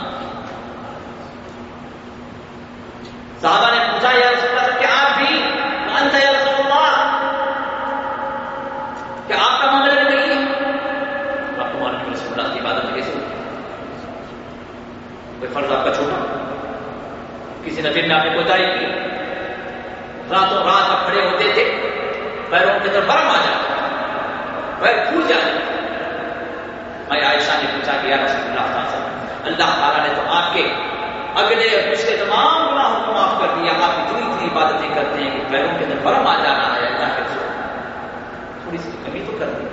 A: صحابہ نے پوچھا، یا رسول اللہ، کہ آپ بھی انت یا رسول اللہ؟ کہ آپ کا معاملہ نہیں ہے۔ آپ کو معلوم رسول اللہ کی عبادت کیسے ہوتی کوئی فرض آپ کا چھوٹا کسی نبی نے آپ نے کوتاہی کی؟ راتوں رات آپ کھڑے ہوتے تھے، پیروں کے اندر برم آ جاتا پیر پھول جاتے میں عائشہ نے پوچھا کہ یا رسول اللہ اللہ تعالیٰ نے تو آپ کے اگلے پچھلے تمام گناہوں کو معاف کر دیا، آپ اتنی اتنی عبادتیں کرتے ہیں، کہ پیروں کے اندر برم آ جانا ہے، اللہ کے تھوڑی سی کمی تو کر دی۔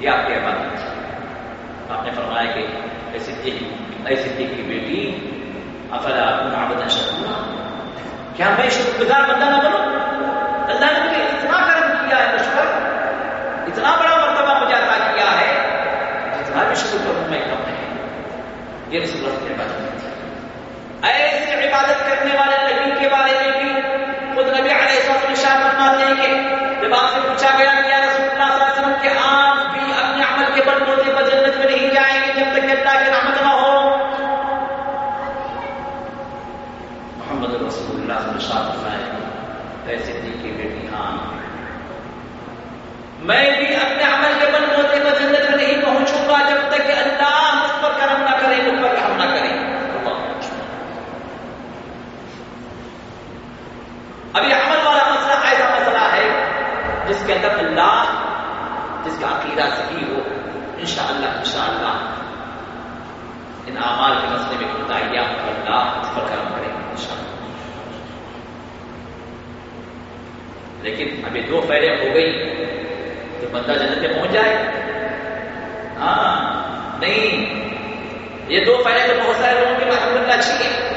A: یہ آپ کی عبادت آپ نے فرمایا کہ ایسی ایسی کی بیٹی افلا عبدا شکورا کیا میں شکر گزار بندہ نہ بنوں؟ اللہ نے مجھے اتنا کرم کیا ہے مشکل اتنا بڑا مرتبہ مجھے عطا کیا ہے. جتنا بھی شکر کروں میں کم نہیں. یہ رسول اللہ کی عبادت نہیں تھی. ایسے عبادت کرنے والے نبی کے بارے میں بھی خود نبی علیہ السلام نے شاہ فرماتے ہیں کہ جب آپ سے پوچھا گیا کہ یا رسول اللہ صلی اللہ علیہ وسلم کہ آپ بھی اپنے عمل کے بل بوتے پر جنت میں نہیں جائیں گے جب تک اللہ کی رحمت نہ ہو محمد رسول اللہ صلی اللہ علیہ بیٹی ہاں میں بھی اپنے عمل کے بل بوتے پر جنت میں نہیں پہنچوں گا جب تک کہ اللہ مجھ پر کرم نہ کرے، مجھ پر رحم نہ کرے۔ اب یہ عمل والا مسئلہ ایسا مسئلہ ہے، جس کے اندر اللہ، جس کا عقیدہ صحیح ہو، انشاءاللہ انشاءاللہ۔ ان اعمال کے مسئلے میں کوتاہیاں اللہ اس پر کرم کرے انشاءاللہ۔ لیکن ابھی دو پہلے ہو گئی تو بندہ جنت میں پہنچ جائے ہاں نہیں یہ دو پہلے تو بہت سارے لوگوں کے پاس اللہ اچھی ہے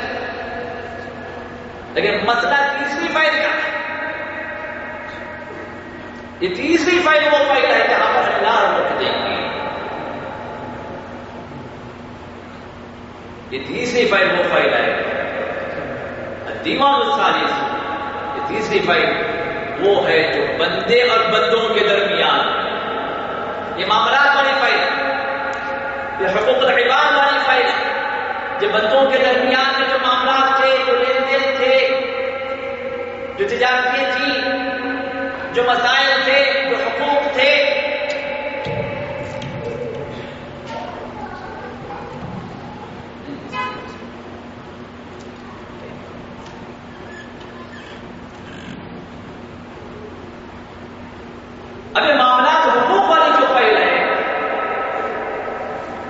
A: لیکن مسئلہ تیسری فائل کا ہے یہ تیسری فائل وہ فائل ہے جہاں پر اللہ روک دیں گے یہ تیسری فائل وہ فائل ہے دماغ سالیس یہ تیسری فائل وہ ہے جو بندے اور بندوں کے درمیان یہ معاملات والی فائل یہ حقوق العباد والی فائل جو بندوں کے درمیان میں جو معاملات تھے، جو لین دین تھے، جو تجارتیں تھیں جو مسائل تھے جو حقوق تھے ابھی معاملات حقوق والی جو فائل ہے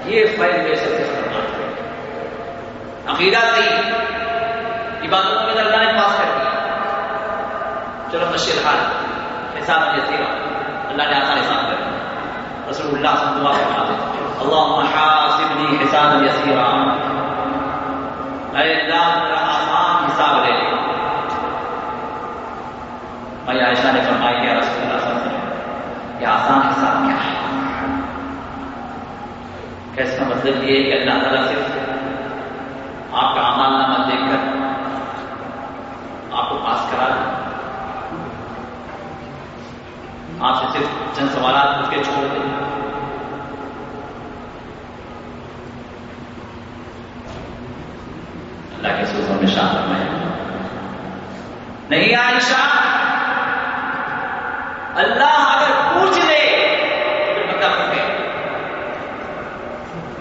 A: یہ فائل بے سب سے خطرناک عقیدہ صحیح عبادتوں کے اللہ نے پاس کر دیا۔ چلو مشیر حال۔ حساب یسیرا اللہ نے آسان حساب کر دیا۔ رسول اللہ صلی اللہ علیہ وسلم اللہ حاسبنی حساب یسیرا۔ اے اللہ، میرا آسان حساب لے لے۔ میں عائشہ نے فرمایا کہ رسول اللہ صلی اللہ علیہ وسلم، یہ آسان حساب کیا ہے کہ اس کا مطلب یہ ہے کہ اللہ تعالیٰ صرف آپ کا امان نامہ دیکھ کر آپ کو پاس کرا دیں۔ آپ سے صرف چند سوالات پوچھ کے چھوڑ دیں۔ اللہ کے سوچوں میں شامل میں نہیں عائشہ اللہ اگر پوچھ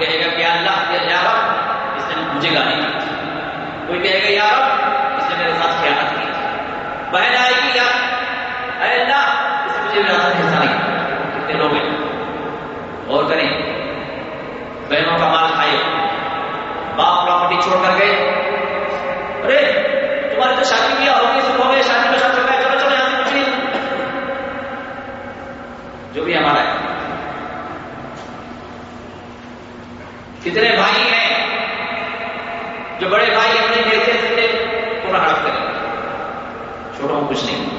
A: کہے گا کہ اللہ یا رب اس نے مجھے گالی دی۔ کوئی کہے گا، یا رب، اس نے میرے ساتھ خیانت کی۔ بہن آئے گی یا اے اللہ، اس نے مجھے میرے ساتھ حصہ نہیں کتنے لوگ ہیں؟ اور کریں، بہنوں کا مال کھائے۔ باپ پراپرٹی چھوڑ کر گئے۔ ارے، تمہاری تو شادی کتنے بھائی ہیں، جو بڑے بھائی اپنے بیٹے سے پورا ہڑپ کریں۔ چھوڑوں کچھ نہیں۔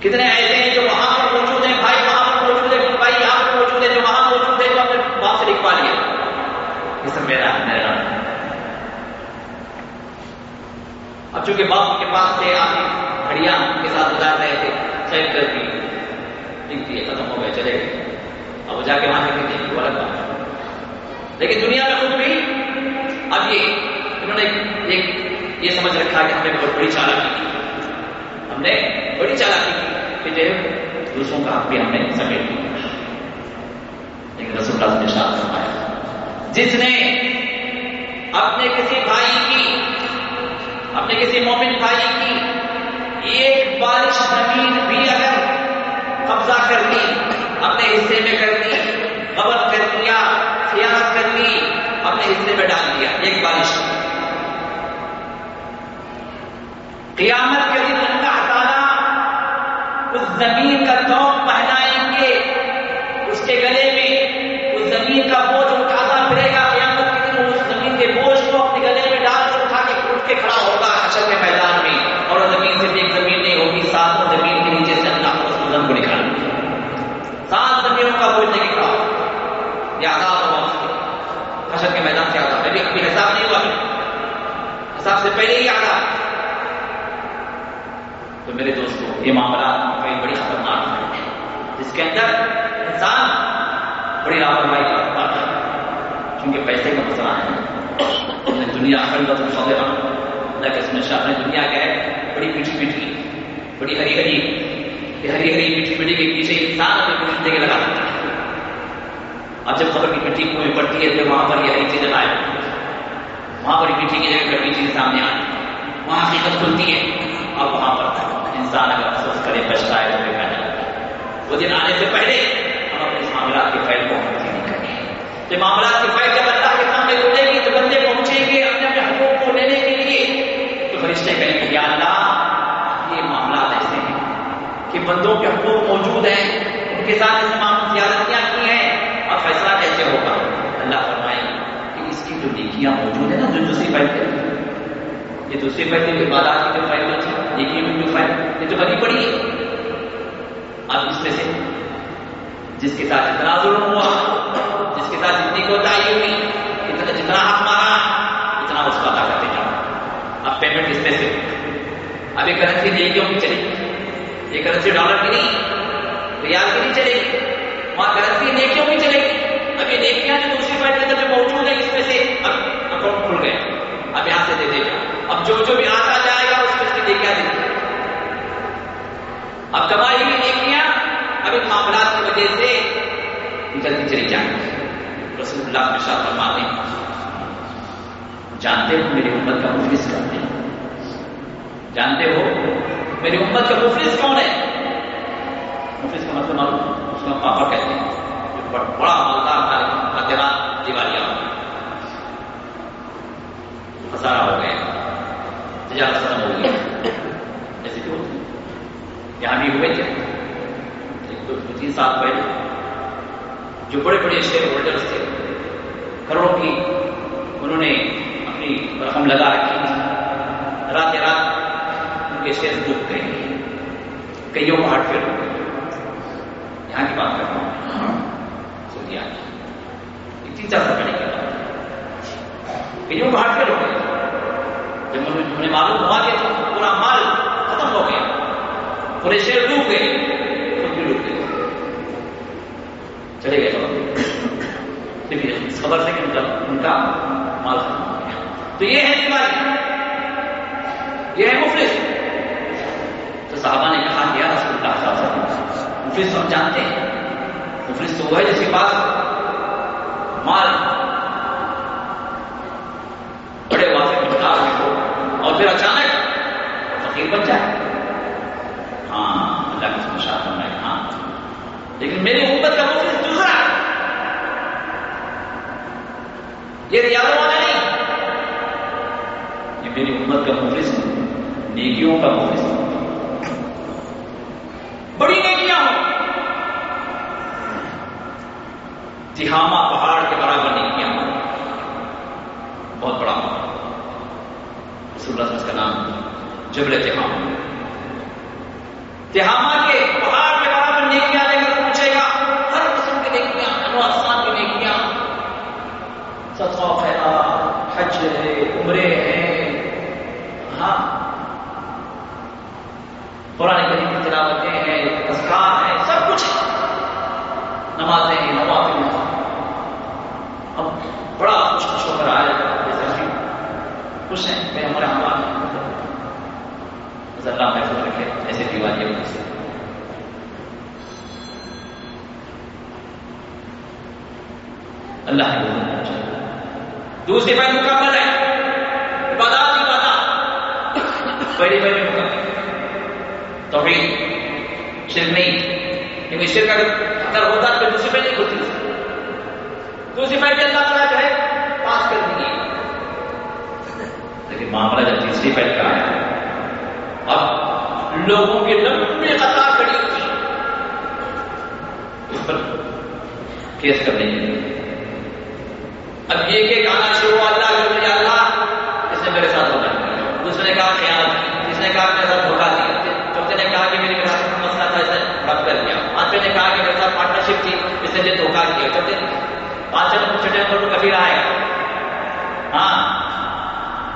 A: کتنے ایسے ہیں جو وہاں پر موجود ہیں، بھائی وہاں پر موجود ہیں، بھائی یہاں پر موجود ہیں، جو وہاں موجود ہیں، جو اپنے باپ سے لکھوا لیا۔ یہ سب میرا میرا اب چونکہ باپ کے پاس تھے آگے گھڑیا کے ساتھ گزار رہے تھے خیر کر کے ختم ہو گئے، چلے گئے۔ اب جا کے وہاں لکھ دیے الگ بات لیکن دنیا میں خود بھی اب یہ انہوں نے ایک یہ سمجھ رکھا کہ ہم نے بہت بڑی چالاکی کی۔ ہم نے بڑی چالاکی کی کہ دوسروں کا حق بھی ہم نے سمیٹ لیا لیکن رسول اللہ نے شاد فرمایا، جس نے اپنے کسی بھائی کی، اپنے کسی مومن بھائی کی ایک بارش زمین بھی اگر قبضہ کر لی اپنے حصے میں کر دی غلط کر دیا احتیاط کر لی، اپنے حصے میں ڈال دیا، ایک بارش قیامت کے دن اللہ تعالیٰ اس زمین کا دوم پہنائیں گے، اس کے گلے میں اس زمین کا بول ابھی حساب نہیں ہوا۔ حساب سے پہلے ہی آ رہا تو میرے دوستوں یہ معاملات کئی بڑی خطرناک ہیں جس کے اندر انسان بڑی لاپرواہی کا کرتا ہے۔ کیونکہ پیسے کا مسئلہ ہے۔ دنیا آخر کا سودے اللہ کے اس میں شاہ نے دنیا کیا ہے، بڑی پیٹھی پیٹھی، بڑی ہری ہری۔ یہ ہری ہری پیٹھی پیٹھی کے پیچھے انسان اپنی پوچھنے کے لگا دیتا ہے۔ اب جب خبر کی مٹی کنویں پڑتی ہے تو وہاں پر یہ ہری چیزیں لائے وہاں پر مٹی کی جگہ کڑوی چیز سامنے آئی وہاں حقیقت کھلتی ہے۔ اب وہاں پر انسان اگر افسوس کرے بچتا ہے تو دیکھا جائے وہ دن آنے سے پہلے ہم اپنے معاملات کے فائل کو نہیں کریں۔ تو معاملات کے فائل جب اللہ کے سامنے کھلے گی تو بندے پہنچیں گے اپنے اپنے حقوق کو لینے کے لیے۔ تو فرشتے کہیں گے، یا اللہ، یہ معاملات ایسے ہیں کہ بندوں کے حقوق موجود ہیں۔ ان کے ساتھ اس معاملات زیادتیاں کی ہیں؟ اب فیصلہ کیسے ہوگا اللہ فرمائے کہ اس کی جو نیکیاں موجود ہیں نا، جو دوسری فائل یہ دوسری فائل کی عبادات کی جو فائل ہوتی ہے نیکیوں کی جو فائل یہ تو بنی پڑی۔ ہے اب اس میں سے جس کے ساتھ اتنا ظلم ہوا، جس کے ساتھ جتنی کو کوتاہی ہوئی، اتنا جتنا حق مارا، اتنا اس کا ادا کرتے جاؤ۔ اب پیمنٹ اس میں سے۔ اب یہ کرنسی نیکیوں کی چلے یہ کرنسی ڈالر کی نہیں، ریال کی نہیں چلے گی وہاں کرنسی نیکیوں کی چلے گی اب یہ نیکیاں جو دوسری فائل کے اندر جو موجود ہیں اس میں سے اب اکاؤنٹ کھل گئے اب یہاں سے دے دے جاؤ اب جو جو بھی آتا جائے گا اس میں اس کی نیکیاں دے اب کمائی ہوئی نیکیاں اب ان معاملات کی وجہ سے نکلتی چلی جائیں رسول اللہ کے ساتھ فرماتے ہیں، جانتے ہو میری امت کا مفلس کرتے ہیں جانتے ہو میری امت کا مفلس کون ہے؟ مفلس کا مطلب معلوم اس میں پاپا کہتے ہیں۔ جو بڑا مالدار تھا لیکن خاطرہ دیوالیاں ہو خسارہ ہو گیا تجارت ختم ہو گئی ایسے کیوں یہاں بھی ہوئے تھے دو تین سال پہلے جو بڑے بڑے شیئر ہولڈرس تھے، کروڑوں کی انہوں نے اپنی رقم لگا رکھی۔ تھی رات رات ان کے شیئر ڈوب گئے۔ کئیوں کو ہارٹ فیل ہو گئے؟ یہاں کی بات کر رہا ہوں۔ سعودیہ کی تین چار سال پہلے کی بات۔ کئیوں کو ہارٹ فیل ہو گئے جب انہیں معلوم ہوا کہ پورا مال ختم ہو گیا پورے شیر ڈوب گئے، خود بھی ڈوب گئے۔ چلے گئے دیکھیے اس خبر سے کہ ان کا ان کا مال ختم ہو گیا۔ تو یہ ہے دیوالی یہ ہے مفلس۔ تو صحابہ نے کہا کیا رسول اللہ صلی مفلس ہم جانتے ہیں۔ مفلس تو وہ ہے جس کے پاس مال، بڑے واضح مقدار میں ہو، اور پھر اچانک فقیر بن جائے۔ ہاں اللہ کے مشاہد میں ہاں۔ لیکن میری امت کا مفلس دوسرا ہے۔ یہ ریاضوں والا نہیں۔ یہ میری امت کا مفلس نیکیوں کا مفلس ہے بڑی نیکیاں ہوں تہامہ پہاڑ کے برابر نیکیاں بہت بڑا۔ رسول اللہ اس کا نام جبل تہامہ تہامہ کے پہاڑ کے برابر نیکیاں لے کر پوچھے گا، ہر قسم کی نیکیاں، انواع اقسام کی نیکیاں۔ صدقہ، خیرات، حج ہے، عمرے ہیں۔ ہاں۔ قرآن کریم کی تلاوتیں ہیں، اذکار ہیں، سب کچھ۔ ہے نمازیں ہیں۔ نوافل ہیں اب بڑا خوش خوش ہو کر آئے جیسے ہم خوش ہیں کہ ہمارے ہمارے اللہ محفوظ رکھے، ایسے دیوالیاں سے اللہ نے دوسری بات مکمل ہے۔ عبادات عبادات پہلی پہلی مکمل۔ توحید، شرک نہیں۔ کیونکہ شرک اگر اگر ہوتا تو دوسری پہلی نہیں ہوتی۔ دوسری پہلی اللہ تعالیٰ جو ہے پاس کر دی لیکن معاملہ جب تیسری پہلی کا آیا اب لوگوں کی لمبی قطار کھڑی ہوئی۔ اس پر کیس کرنے کے لیے اب یہ کہ گانا شروع ہوا، اللہ کے اللہ، اس نے میرے ساتھ دھوکا کیا دوسرے نے کہا خیال جس نے کہا، میرے ساتھ دھوکا دیا چوتھے نے کہا کہ میری وراثت کا مسئلہ تھا، اس نے رد کر دیا۔ پانچویں نے کہا کہ میرے ساتھ پارٹنرشپ تھی، اس نے یہ دھوکا کیا چوتھے پانچویں چھٹے نمبر پر کبھی آئے گا ہاں۔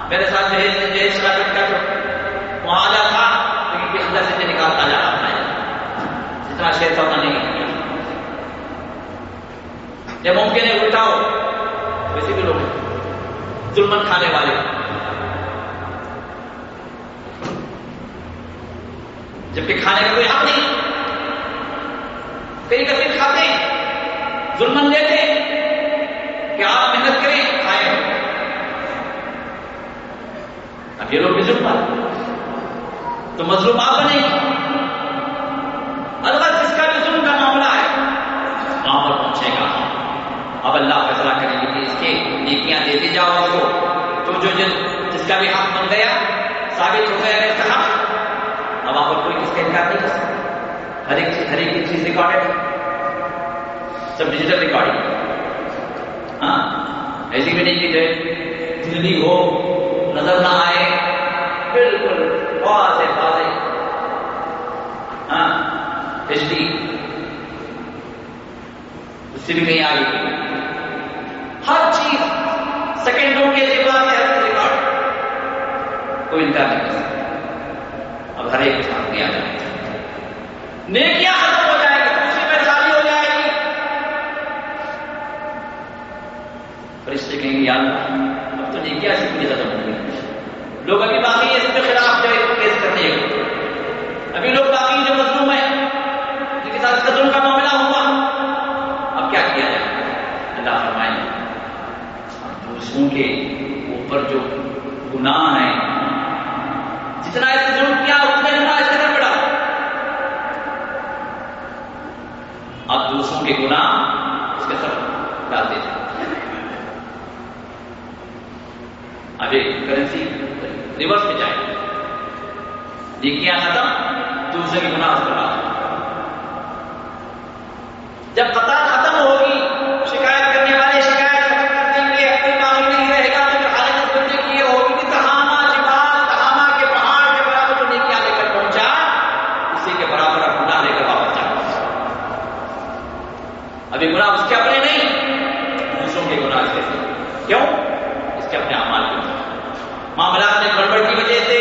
A: میرے ساتھ جہیز سے جہیز شراکت کا تو وہاں آ جاتا لیکن اندر سے نکالتا جا رہا ہے اتنا شیر سونا نہیں کیا یہ ممکن ہے الٹا ہو ویسے بھی لوگ ظلمن کھانے والے۔ جبکہ کھانے کا کوئی حق نہیں کئی کثیر کھاتے ہیں ظلمن لیتے کہ آپ محنت کریں کھائیں اب یہ لوگ بھی ظلم تو مظلوم آپ بنے البت جس کا بھی ظلم کا معاملہ ہے وہاں پر پہنچے گا۔ اب اللہ فیصلہ کریں گے کہ اس کے نیکیاں دیتے جاؤ اس کو۔ تو جو جن جس کا بھی حق بن گیا، ثابت ہو گیا اس کا اب وہاں پر کوئی کس کا انکار نہیں کر سکتا۔ ہر ایک ہر ایک چیز ریکارڈیڈ ہے۔ سب ڈیجیٹل ریکارڈنگ ہاں؟ ایسی بھی نہیں کہ دلی ہو نظر نہ آئے۔ بالکل، واضح واضح۔ ہاں ایچ ڈی اس سے بھی کہیں ہر چیز سیکنڈوں کے اعتبار سے ہر ریکارڈ۔ کوئی انکار نہیں۔ کر سکتا اب ہر ایک کام دیا جائے نیکیاں ختم ہو جائے گی اسی میں ہو جائے گی۔ فرشتے کہیں گے یاد اب تو نیکیاں سے ختم ہو لوگ ابھی باقی اس کے خلاف جو ہے کیس کرتے ہیں۔ ابھی لوگ باقی جو مظلوم ہیں، جن کے ساتھ قدر کا معاملہ ہوا، اب کیا کیا جائے؟ اللہ فرمائے دوسروں کے اوپر جو گناہ ہیں، جتنا اس ظلم کیا اتنا گناہ اس طرح پڑا۔ اب دوسروں کے گناہ اس کے سر ڈالتے تھے اب ایک کرنسی ریورس میں جائے۔ نیکیاں ختم دوسرے کے گناہ اس پر ڈالتے جب قطار ختم ہوگی شکایت کرنے والے شکایت ختم کر دیں گے کوئی معامل نہیں رہے گا تو حالت بننے کی یہ ہوگی کہ تہامہ جبال تہامہ کے پہاڑ کے برابر جو نیکیاں لے کر پہنچا اسی کے برابر اب گناہ لے کر واپس جا ابھی گناہ اس کے اپنے نہیں دوسروں کے گناہ سے کیوں اس کے اپنے اعمال کے معاملات میں گڑبڑ کی وجہ سے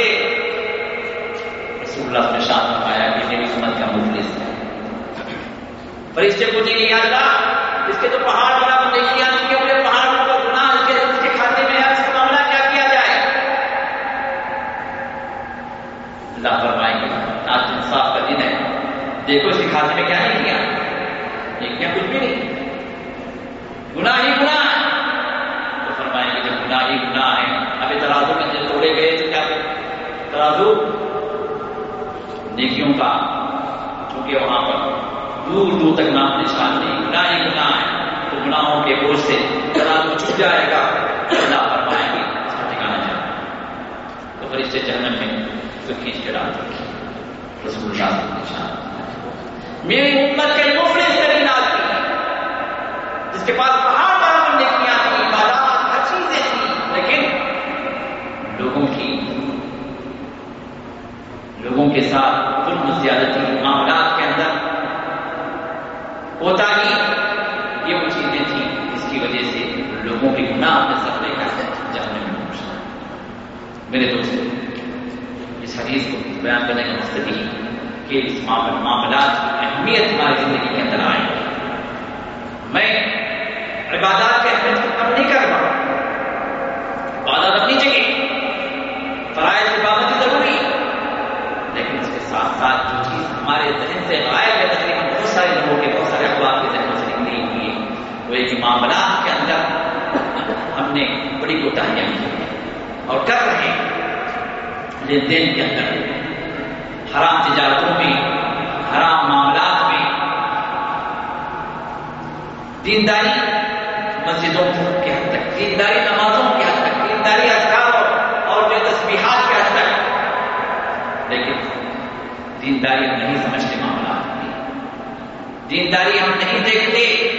A: رسول اللہ نے شان فرمایا کہ میری امت کا مفلس ہے فرشتے پوچھیں گے یا اللہ اس کے تو پہاڑ برابر نہیں کیا اس کے پورے پہاڑ پر گناہ اس کے اس کے کھاتے میں ہے اس کا معاملہ کیا کیا جائے؟ اللہ فرمائیں گے آج انصاف کا دن ہے۔ دیکھو اس کے کھاتے میں کیا نہیں کیا۔ یہ کیا کچھ بھی نہیں۔ گناہ ہی گناہ۔ تو فرمائیں گے جب گناہ ہی گناہ ہے ابھی ترازو میں جب توڑے گئے تو کیا؟ ترازو۔ نیکیوں کا، چونکہ وہاں پر دور دور تک نام نشان نہیں، گناہ ہی گناہ ہے۔ تو گناہوں کے بوجھ سے ترازو چھپ جائے گا۔ اللہ فرمائیں گے اس کا ٹھکانا جائے تو فرشتے جہنم میں تو کھینچ کے ڈال دیں رسول اللہ کا نشان۔ میری امت کے مفلس ترین آدمی جس کے پاس پہاڑ برابر نیکیاں تھیں عبادات، ہر چیزیں تھیں۔ لیکن لوگوں کی، لوگوں کے ساتھ ظلم زیادتی ہوتا ہی یہ وہ چیزیں تھیں جس کی وجہ سے لوگوں کے گناہ اپنے سر لے کر جاننے میں پہنچنا میرے دوست اس حدیث کو بیان کرنے کا مقصد ہی کہ اس معاملات کی اہمیت ہماری زندگی کے اندر آئے۔ میں عبادات کے اہمیت کو کم نہیں کر رہا عبادت اپنی جگہ، فرائض کی پابندی ضروری۔ لیکن اس کے ساتھ ساتھ جو چیز ہمارے ذہن سے غائب ہے سارے لوگوں کے بہت سارے اخبار کے ذہنوں سے نکلی ہوئی ہے وہ ایک معاملات کے اندر ہم نے بڑی کوتاہیاں کی اور کر رہے ہیں۔ لین دین کے اندر حرام تجارتوں میں، حرام معاملات میں دینداری مسجدوں کے حد تک؟ دینداری نمازوں کے حد تک؟ دینداری اذکار اور جو تسبیحات کے حد تک۔ لیکن دینداری نہیں سمجھتے۔ دینداری ہم نہیں دیکھتے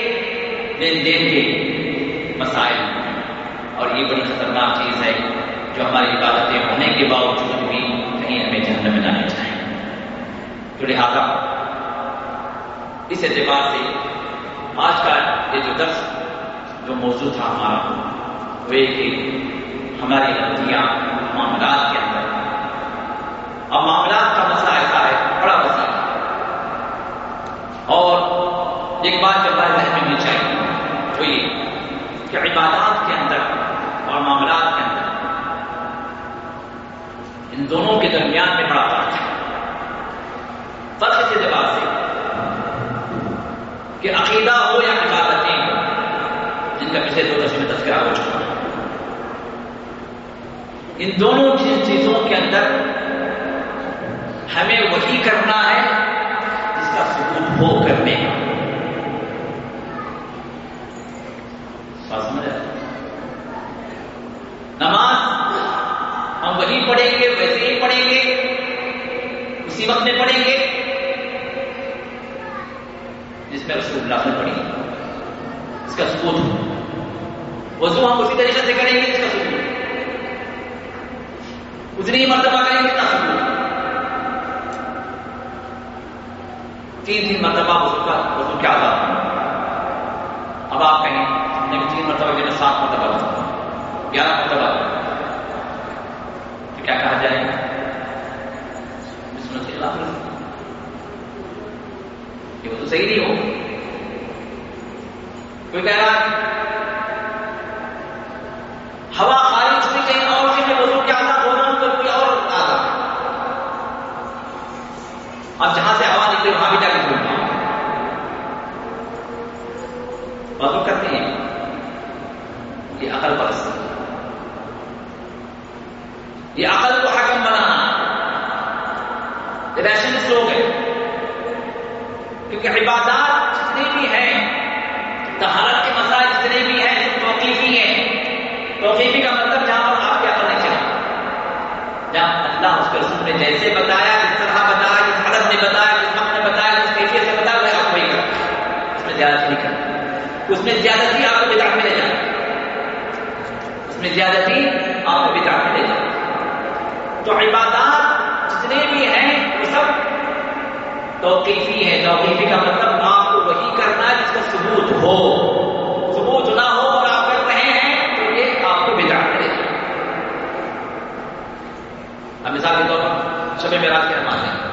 A: لین دین کے مسائل۔ اور یہ بڑی خطرناک چیز ہے جو ہماری عبادتیں ہونے کے باوجود بھی کہیں ہمیں جہنم میں لانے چاہیں تو لہٰذا، اس اعتبار سے آج کا یہ جو درس، جو موضوع تھا ہمارا، وہ یہ کہ ہماری غلطیاں معاملات کے اندر۔ اب معاملات کا مسئلہ ایسا ہے بڑا مسئلہ اور ایک بات جو ہمارے ذہن میں ہونی چاہیے وہ یہ کہ عبادات کے اندر اور معاملات کے اندر ان دونوں کے درمیان میں بڑا فرق ہے۔ فرق اس اعتبار سے کہ عقیدہ ہو یا عبادتیں جن کا پچھلے دو دس میں تذکرہ ہو چکا ہے۔ ان دونوں چیزوں کے اندر ہمیں وہی کرنا ہے جس کا ثبوت ہو کرنے کا نماز ہم پڑھیں گے، ویسے ہی پڑھیں گے۔ اسی وقت میں پڑھیں گے۔ جس میں رسول اللہ نے پڑھی۔ اس کا ثبوت ہو۔ وضو ہم اسی طریقے سے کریں گے جس کا ثبوت اتنی ہی مرتبہ کریں گے جتنا ثبوت تین تین مرتبہ وضو کا، وضو کیا تھا اب آپ کہیں نے تین مرتبہ کے سات مرتبہ گیارہ مرتبہ۔ کیا کہا جائے؟ گا اللہ یہ وہ تو صحیح نہیں ہو۔ کوئی کہہ رہا ہوا خارج سے کہیں اور سے میں وضو کیا تھا بولوں تو کوئی اور آتا اب جہاں سے ہوا نکلے وہاں بھی جا کے بولنا وضو کرتے ہیں۔ یہ عقل پرست یہ عقل کو حکم بنانا۔ ریشنس لوگ ہیں۔ کیونکہ عبادات جتنے بھی ہیں تہارت کے مسائل جتنے بھی ہیں توقیفی ہیں۔ توقیفی کا مطلب جہاں پر آپ کے عقل نہیں چلا جہاں اللہ اس کے رسول نے جیسے بتایا، جس طرح بتایا، جس حالت نے بتایا، جس وقت نے بتایا، جس کیفیت سے بتایا وہ آپ وہی کرتے اس میں زیادتی نہیں کرتے اس میں زیادتی آپ کو بدعت میں لے جاتی اس میں زیادتی آپ کو بدعت میں لے جاتی تو عبادات جتنے بھی ہیں وہ سب توقیفی ہے توقیفی کا مطلب آپ کو وہی کرنا ہے جس کا ثبوت ہو۔ ثبوت نہ ہو اور آپ کر رہے ہیں تو یہ آپ کو بگاڑ کرے اب مثال کے طور پر شب برات کی نمازیں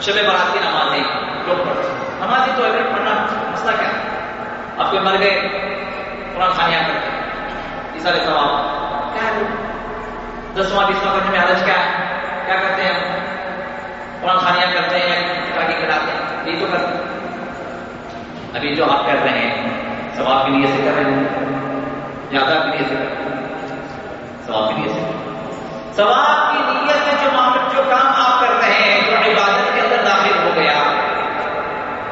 A: شب برات کی نمازیں لوگ پڑھتے نمازی تو اگر پڑھنا مسئلہ کیا اب کوئی مر گئے، قرآن خانیاں کرتے ہیں۔ اس سارے سواب کیا ہے؟ دسواں بیسواں کرنے میں حرج کیا. ہے کیا کرتے ہیں قرآن خانیاں کرتے ہیں آگے کراتے ہیں. یہ تو کرتے ہیں. ابھی جو آپ کر رہے ہیں، ثواب کے لیے سے کر رہے ہیں زیادہ کے لیے سے کر رہے ہیں ثواب کے لیے سے ثواب کی نیت سے جو معاملہ جو کام آپ کر رہے ہیں، جو عبادت کے اندر داخل ہو گیا.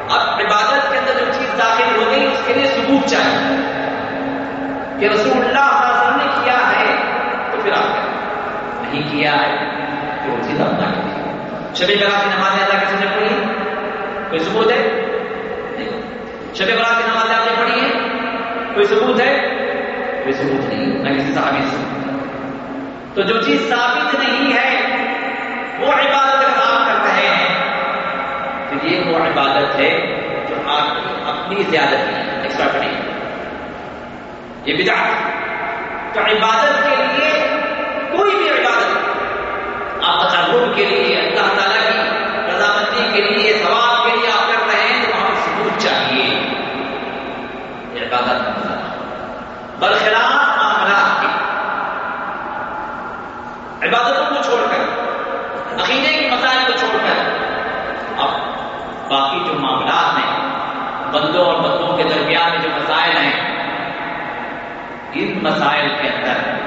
A: اب عبادت کے اندر جو چیز داخل ہو گئی، اس کے لیے ثبوت چاہیے. کہ رسول اللہ صلی اللہ علیہ وسلم نے کیا ہے تو پھر آپ کیا ہے؟ تو اسی طرح نہ شب برات کی نماز اللہ کے سامنے پڑھی کوئی ثبوت ہے؟ شب برات کی نماز آپ نے پڑھی ہے؟ کوئی ثبوت ہے؟ کوئی ثبوت نہیں۔ نہ کسی صحابی سے۔ تو جو چیز ثابت نہیں ہے، وہ عبادت اگر آپ کر رہے ہیں تو یہ وہ عبادت ہے جو آپ کی اپنی زیادتی ایکسٹرا کریں یہ بدعت۔ تو عبادت کے لیے کوئی بھی عبادت آپ تقرب کے لیے، اللہ تعالیٰ کی رضامندی کے لیے، ثواب کے لیے آپ کر رہے ہیں، تو وہاں ثبوت چاہیے۔ عبادت مطلب برخلاف معاملات کے۔ عبادتوں کو چھوڑ کر، عقیدے کے مسائل کو چھوڑ کر، اب باقی جو معاملات ہیں، بندوں اور بندوں کے درمیان میں جو مسائل ہیں، ان مسائل کے اندر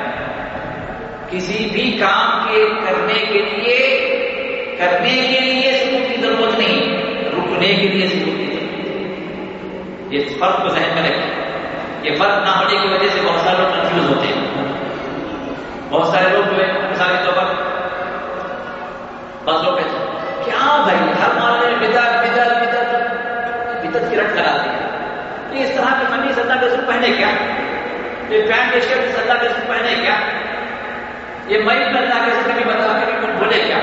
A: کسی بھی کام کے کرنے کے لیے، کرنے کے لیے ثبوت کی ضرورت نہیں، رکنے کے لیے ثبوت کی ضرورت یہ فرق کو ذہن میں رکھیں۔ یہ فرق نہ ہونے کی وجہ سے بہت سارے لوگ کنفیوز ہوتے ہیں۔ بہت سارے لوگ جو ہے مثال کے طور پر بس لوگ کیا بھائی، ہر معاملے میں بدعت بدعت بدعت بدعت کی رٹ کراتے ہیں۔ اس طرح کے فنی سدا کے سر پہنے کیا؟ یہ پینٹ کے شرٹ سدا کے سر پہنے کیا؟ یہ مئی میں اللہ کے اس سر کبھی بتا کبھی کچھ بولے کیا؟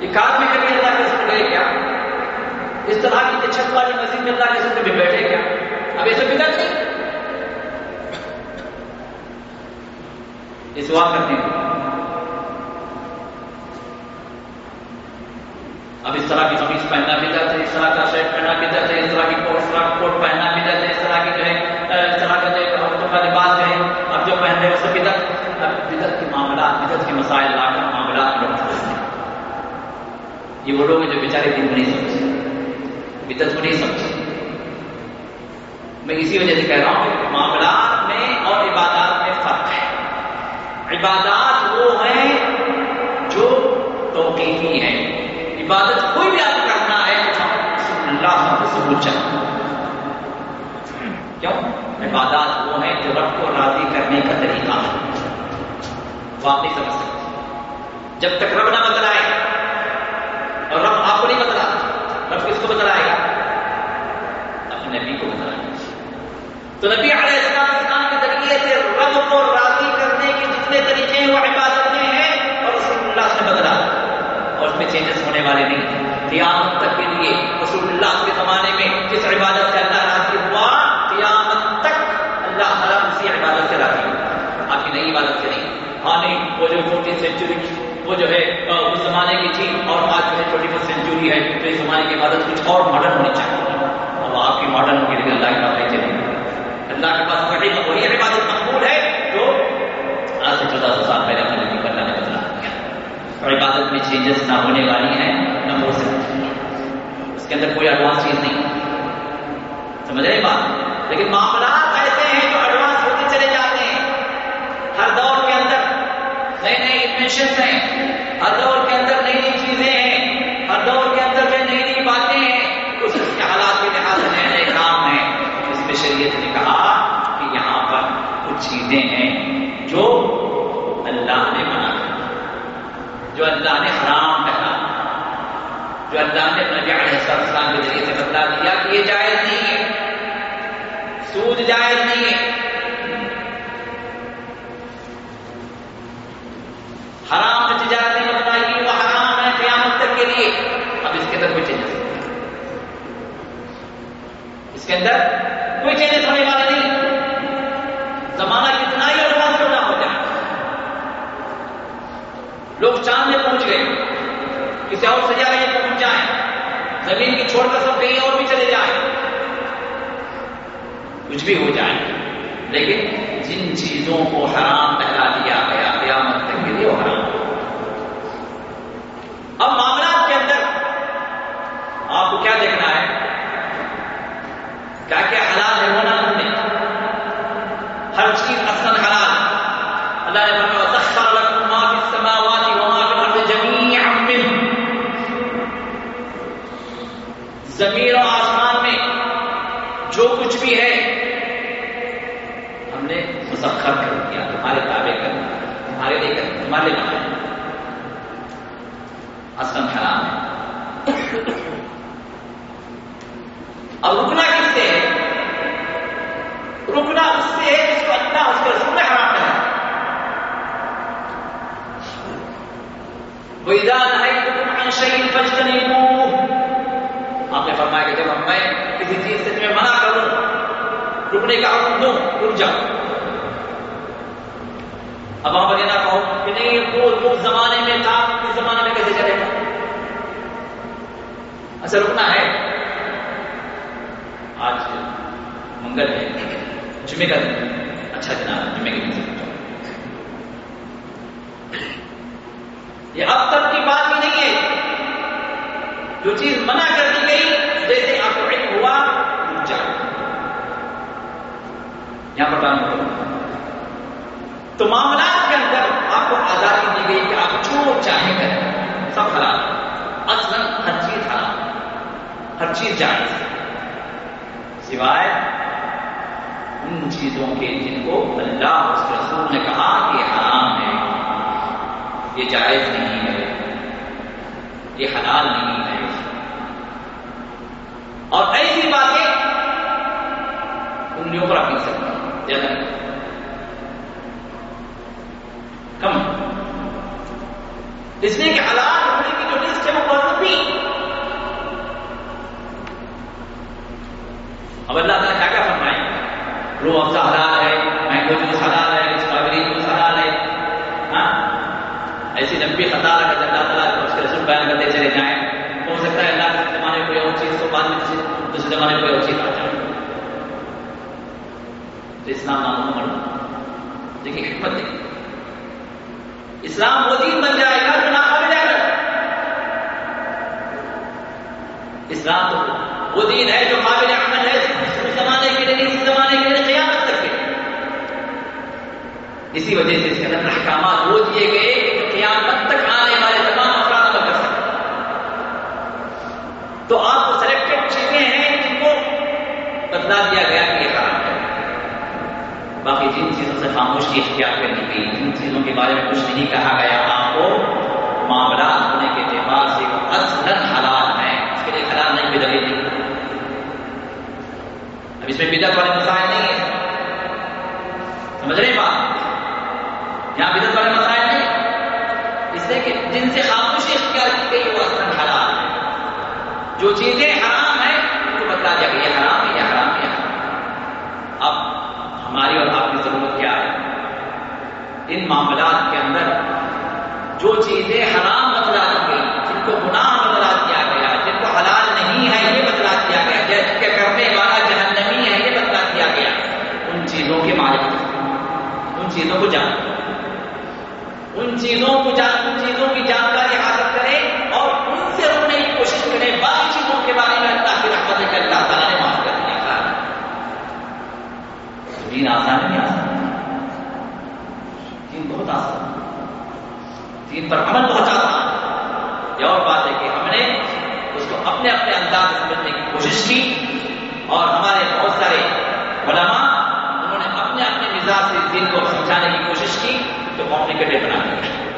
A: یہ کار میں کبھی اللہ کے سر گئے کیا؟ اس طرح کی چھت والی مسجد میں اللہ کے سر کبھی بیٹھے کیا؟ اب یہ سب بدعت نہیں۔ اس وا کرتے ہیں۔ اب اس طرح کی قمیض پہننا بھی جاتا ہے، اس طرح کا شرٹ پہننا بھی جاتا ہے، اس طرح کی کوٹ فراک کوٹ پہننا بھی جاتا ہے اس طرح کی جو ہے اس طرح کا جو ہے عورتوں کا لباس جو ہے اب جو پہن رہے وہ سب بدت اب بدت کے معاملات بدت کے مسائل لا کر معاملات لوگ یہ وہ لوگ ہیں جو بیچارے دن کو نہیں سمجھتے بدت کو نہیں سمجھتے میں اسی وجہ سے کہہ رہا ہوں معاملات میں اور عبادات میں فرق ہے۔ عبادات وہ ہیں جو توقیفی ہیں۔ عبادت کوئی بھی آپ کرنا ہے اللہ ثبوت چاہیے کیوں؟ عبادات وہ ہیں جو رب کو راضی کرنے کا طریقہ ہے۔ وہ آپ نہیں سمجھ سکتے۔ جب تک رب نہ بتلائے اور رب آپ کو نہیں بتلا رب کس کو بتلائے گا؟ اپنے نبی کو بتلائے گا۔ تو نبی علیہ السلام اسلام کے ذریعے سے رب کو راضی کرنے کے جتنے طریقے ہیں وہ عبادت میں ہیں، اور رسول اللہ سے بدلا اور اس میں چینجز ہونے والے نہیں۔ قیامت تک کے لیے رسول اللہ کے زمانے میں جس عبادت سے اللہ راضی ہوا، قیامت تک اللہ تعالیٰ اسی عبادت سے راضی ہوا۔ آپ کی نئی عبادت سے نہیں ہاں نہیں، وہ جو فورٹین سینچری وہ جو ہے اس زمانے کی تھی اور آج جو ہے ٹوینٹی فسٹ سینچری ہے، تو اس زمانے کی عبادت کچھ اور ماڈرن ہونی چاہیے۔ اب آپ کی ماڈرن ہوگی لیکن اللہ کی بات نہیں چلے گی اللہ کے پاس وہی وہی عبادت مقبول ہے جو آج سے چودہ سو سال پہلے اپنے نبی اللہ نے بدلا اور عبادت میں چینجز نہ ہونے والی ہیں، نہ ہو سکتی۔ اس کے اندر کوئی ایڈوانس چیز نہیں۔ سمجھ رہے بات؟ لیکن معاملات ایسے ہیں جو ایڈوانس ہوتے چلے جاتے ہیں۔ ہر دور کے نئے نئے انویشن ہیں ہر دور کے اندر نئی نئی چیزیں ہیں۔ ہر دور کے اندر جو نئی نئی باتیں ہیں۔ اس کے حالات کے لحاظ سے نئے نئے کام ہیں۔ شریعت نے کہا کہ یہاں پر کچھ چیزیں ہیں جو اللہ نے منع جو اللہ نے حرام کہا۔ جو اللہ نے نبی علیہ السلام کے ذریعے سے بتلا دیا کہ یہ جائز نہیں ہے۔ سود جائز نہیں ہے۔ حرام تجارت نہیں بتائی وہ حرام ہے قیامت تک کے لیے۔ اب اس کے اندر کوئی چینجز اس کے اندر کوئی چینجز ہونے والا نہیں۔ زمانہ کتنا ہی ایڈوانس ہونا ہو جائے۔ لوگ چاند میں پہنچ گئے۔ کسی اور سیارے میں پہنچ جائیں۔ زمین کی چھوڑ کر سب کہیں اور بھی چلے جائیں۔ کچھ بھی ہو جائے۔ لیکن جن چیزوں کو حرام پہلا دیا گیا قیامت تک کے لیے وہ حرام اب معاملات کے اندر آپ کو کیا دیکھنا ہے کیا کیا حلال ہے ہونا نہیں ہر چیز اصل حلال اللہ نے فرمایا وسخر لكم ما في السماوات وما في الارض جميعا منه زمین و آسمان میں جو کچھ بھی ہے ہم نے مسخر کر دیا تمہارے تابع کر تمہارے لے کر تمہارے لیے اصل حرام ہے اب رکنا کس سے ہے رکنا اس سے ہے جس کو اللہ اس کے رسول نے حرام کر وہ ادارہ ہے کہ تم آپ نے فرمایا کہ جب میں کسی چیز سے تمہیں منع کروں رکنے کا حکم دوں، رک جاؤ۔ اب وہاں پر یہ نہ کہو کہ نہیں، وہ وہ زمانے میں تھا، اس زمانے میں کیسے چلے گا اچھا رکنا ہے۔ آج منگل ہے جمعے کا دن۔ اچھا جناب جمعے کے دن سے یہ اب تک کی بات بھی نہیں ہے۔ جو چیز منع کر دی گئی، جیسے آپ کو علم ہوا یہاں پر ٹانو تو معاملات کے اندر آپ کو آزادی دی گئی کہ آپ جو چاہیں کریں۔ سب حلال۔ اصل ہر چیز حلال۔ ہر چیز جائز۔ سوائے ان چیزوں کے جن کو اللہ اس کے رسول نے کہا کہ حرام ہے۔ یہ جائز نہیں ہے۔ یہ حلال نہیں ہے۔ اور ایسی باتیں انگلیوں پر آپ لکھ سکتے۔ ہیں زیادہ کم۔ اس لیے کہ حلال ہونے کی جو لسٹ ہے وہ بہت بھی اب اللہ تعالیٰ کیا کیا فرمائے؟ رو افزا حلال ہے مینگو جوس حلال ہے اسٹرابری جوس حلال ہے بھی خطا رکھا اللہ تعالیٰ اس کے رسول بیان کرتے چلے جائیں۔ ہو سکتا ہے اللہ کے زمانے میں کوئی اور چیز کو بعد میں دوسرے زمانے میں کوئی اور چیز آ جائے۔ تو اسلام نام مرد دیکھیے حکمت نہیں اسلام وہ دین بن جائے گا جو ناقابل ہے۔ اسلام تو وہ دین ہے جو قابل عمل ہے۔ اس زمانے کے لیے، اس زمانے کے لیے قیامت تک کے۔ اسی وجہ سے اس کے اندر احکامات وہ دیے گئے کہ قیامت تک آنے والے تمام افراد عمل کر سکتے تو آپ کو سلیکٹڈ چیزیں ہیں جن کو بدلا دیا گیا کہ یہ حرام ہے باقی جن چیزوں سے خاموشی اختیار کرنی گئی جن چیزوں کے بارے میں کچھ نہیں کہا گیا، آپ کو معاملات ہونے کے اعتبار سے وہ اصل حلال ہے اس کے لیے حلال نہیں بھی دلیل اب اس میں بدت والے مسائل نہیں ہے سمجھ رہے بات؟ یہاں بدت والے مسائل نہیں۔ اس لیے کہ جن سے خاموشی اختیار کی گئی وہ اصل حلال ہے جو چیزیں حرام ہیں ان کو بتا دیا کہ یہ حرام ہے یہ حرام ہے یہ حرام اب ہماری اور آپ کی ضرورت کیا ہے ان معاملات کے اندر جو چیزیں حرام بدلا دی گئی جن کو گناہ بدلا دیا گیا جن کو حلال نہیں ہے، یہ بدلا دیا گیا جن کے کرنے والا جہنمی ہے، یہ بدلا دیا گیا ان چیزوں کے مالک ان چیزوں کو جان ان چیزوں کو جان ان چیزوں کی جانکاری حاصل کریں اور ان سے روکنے کی کوشش کریں باقی چیزوں کے بارے میں اللہ کی رحمت ہے کہ اللہ تعالیٰ نے معاف کر دیا دین آسان نہیں آسان دین بہت آسان دین پر عمل بہت یہ اور بات ہے کہ ہم نے اس کو اپنے اپنے انداز سے سمجھنے کی کوشش کی اور ہمارے بہت سارے علماء انہوں نے اپنے اپنے مزاج سے دین کو سمجھانے کی کوشش کی تو کمپلیکیٹڈ بنا دیا۔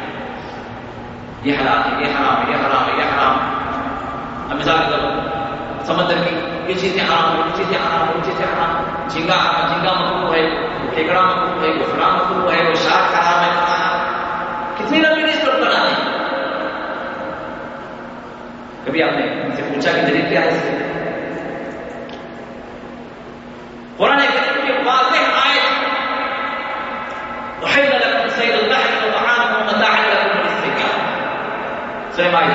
A: یہ حالات ہے، یہ حرام ہے، یہ حرام ہے، یہ حرام اب مثال کرو سمندر کی یہ چیزیں حرام یہ چیزیں حرام یہ چیزیں حرام جھینگا جھینگا مکرو ہے ٹھیکڑا مکرو ہے گفرا مکرو ہے، وہ شاخ حرام ہے۔ کتنی لمبی بنا دی کبھی آپ نے ان سے پوچھا کہ دلیل کیا ہے اس کے قرآن کریم کی واضح آئے وحل لكم سيد البحر وطعامه متاعا لكم وللسكان سورہ مائدہ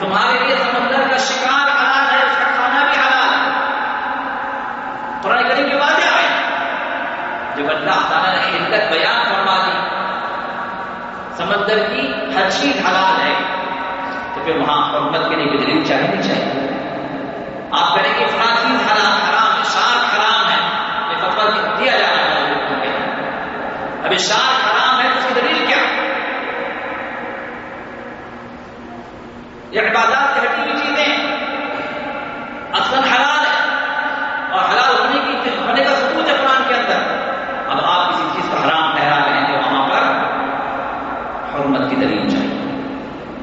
A: تمہارے لیے سمندر کا شکار حلال ہے اس کا کھانا بھی حلال ہے قرآن کریم کی واضح آئے جب اللہ تعالیٰ نے علت بیان فرما دی سمندر کی ہر چیز حلال ہے، تو پھر وہاں حرمت کے لیے کوئی دلیل چاہیے نہیں چاہیے۔ آپ کریں گے فلاں چیز حلال، حرام ہے شار حرام ہے، یہ فتوا دیا جا رہا ہے۔ ابھی شار حرام ہے، تو اس کی دلیل کیا؟ یہ عبادت کی ہٹی ہوئی چیزیں اصل حلال ہے اور حلال ہونے کی ہونے کا ثبوت ہے قرآن کے اندر اب آپ کسی چیز کو حرام ٹھہرا رہے ہیں تو وہاں پر حرمت کی دلیل چاہیے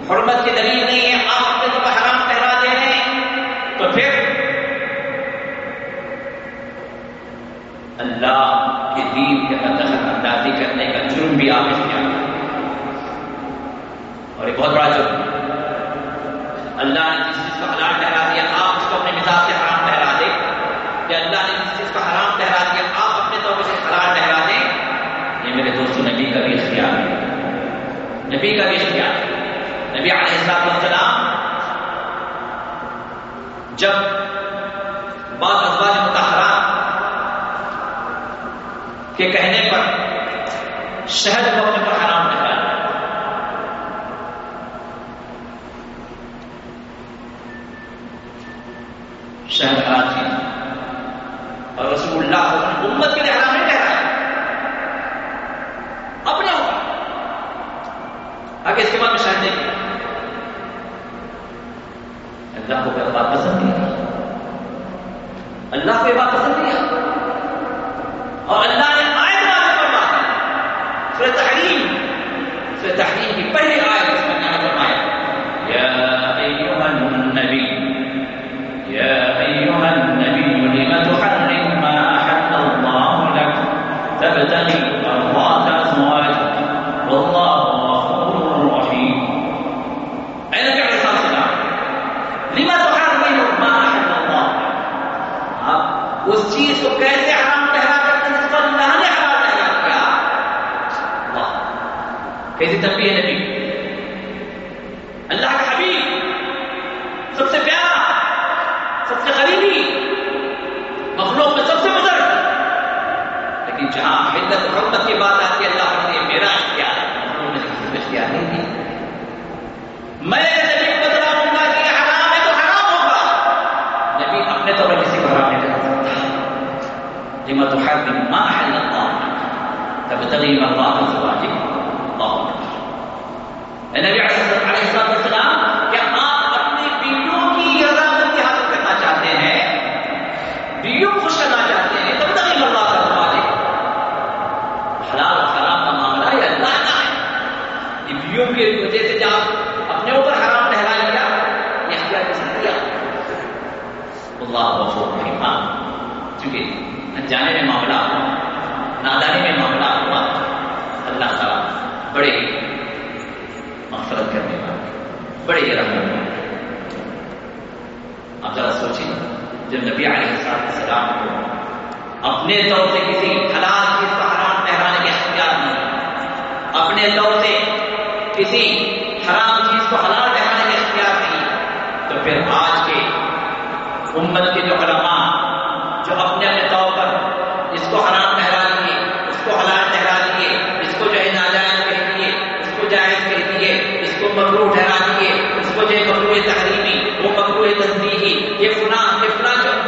A: حرمت کی دلیل نہیں ہے آپ اپنے تو حرام ٹھہرا دے رہے ہیں تو پھر اللہ کے دین کے اندر اندازی کرنے کا جرم بھی آپ اور یہ بہت بڑا جرم. اللہ نے جس چیز کو حلال ٹھہرا دیا، آپ اس کو اپنے مزاج سے حرام ٹھہرا دیں۔ کہ اللہ نے جس چیز کو حرام ٹھہرا دیا، آپ اپنے طور سے حلال ٹھہرا دیں۔ یہ میرے دوست نبی کا بھی اختیار ہے۔ نبی کا بھی اختیار ہے۔ نبی علیہ السلام السلام جب بعض ازواج متحرات کے کہنے پر شہد کو اپنے پر حرام ٹھہرا شہد حرام چیز اور رسول اللہ اللہ امت کے لیے حرام نہیں ٹھہرایا اپنے اوپر۔ آگے اس کے بعد میں شہد نہیں کیا اللہ کو کوئی بات پسند نہیں اللہ کو یہ بات پسند نہیں اور اللہ وہ مکرو یہ یہ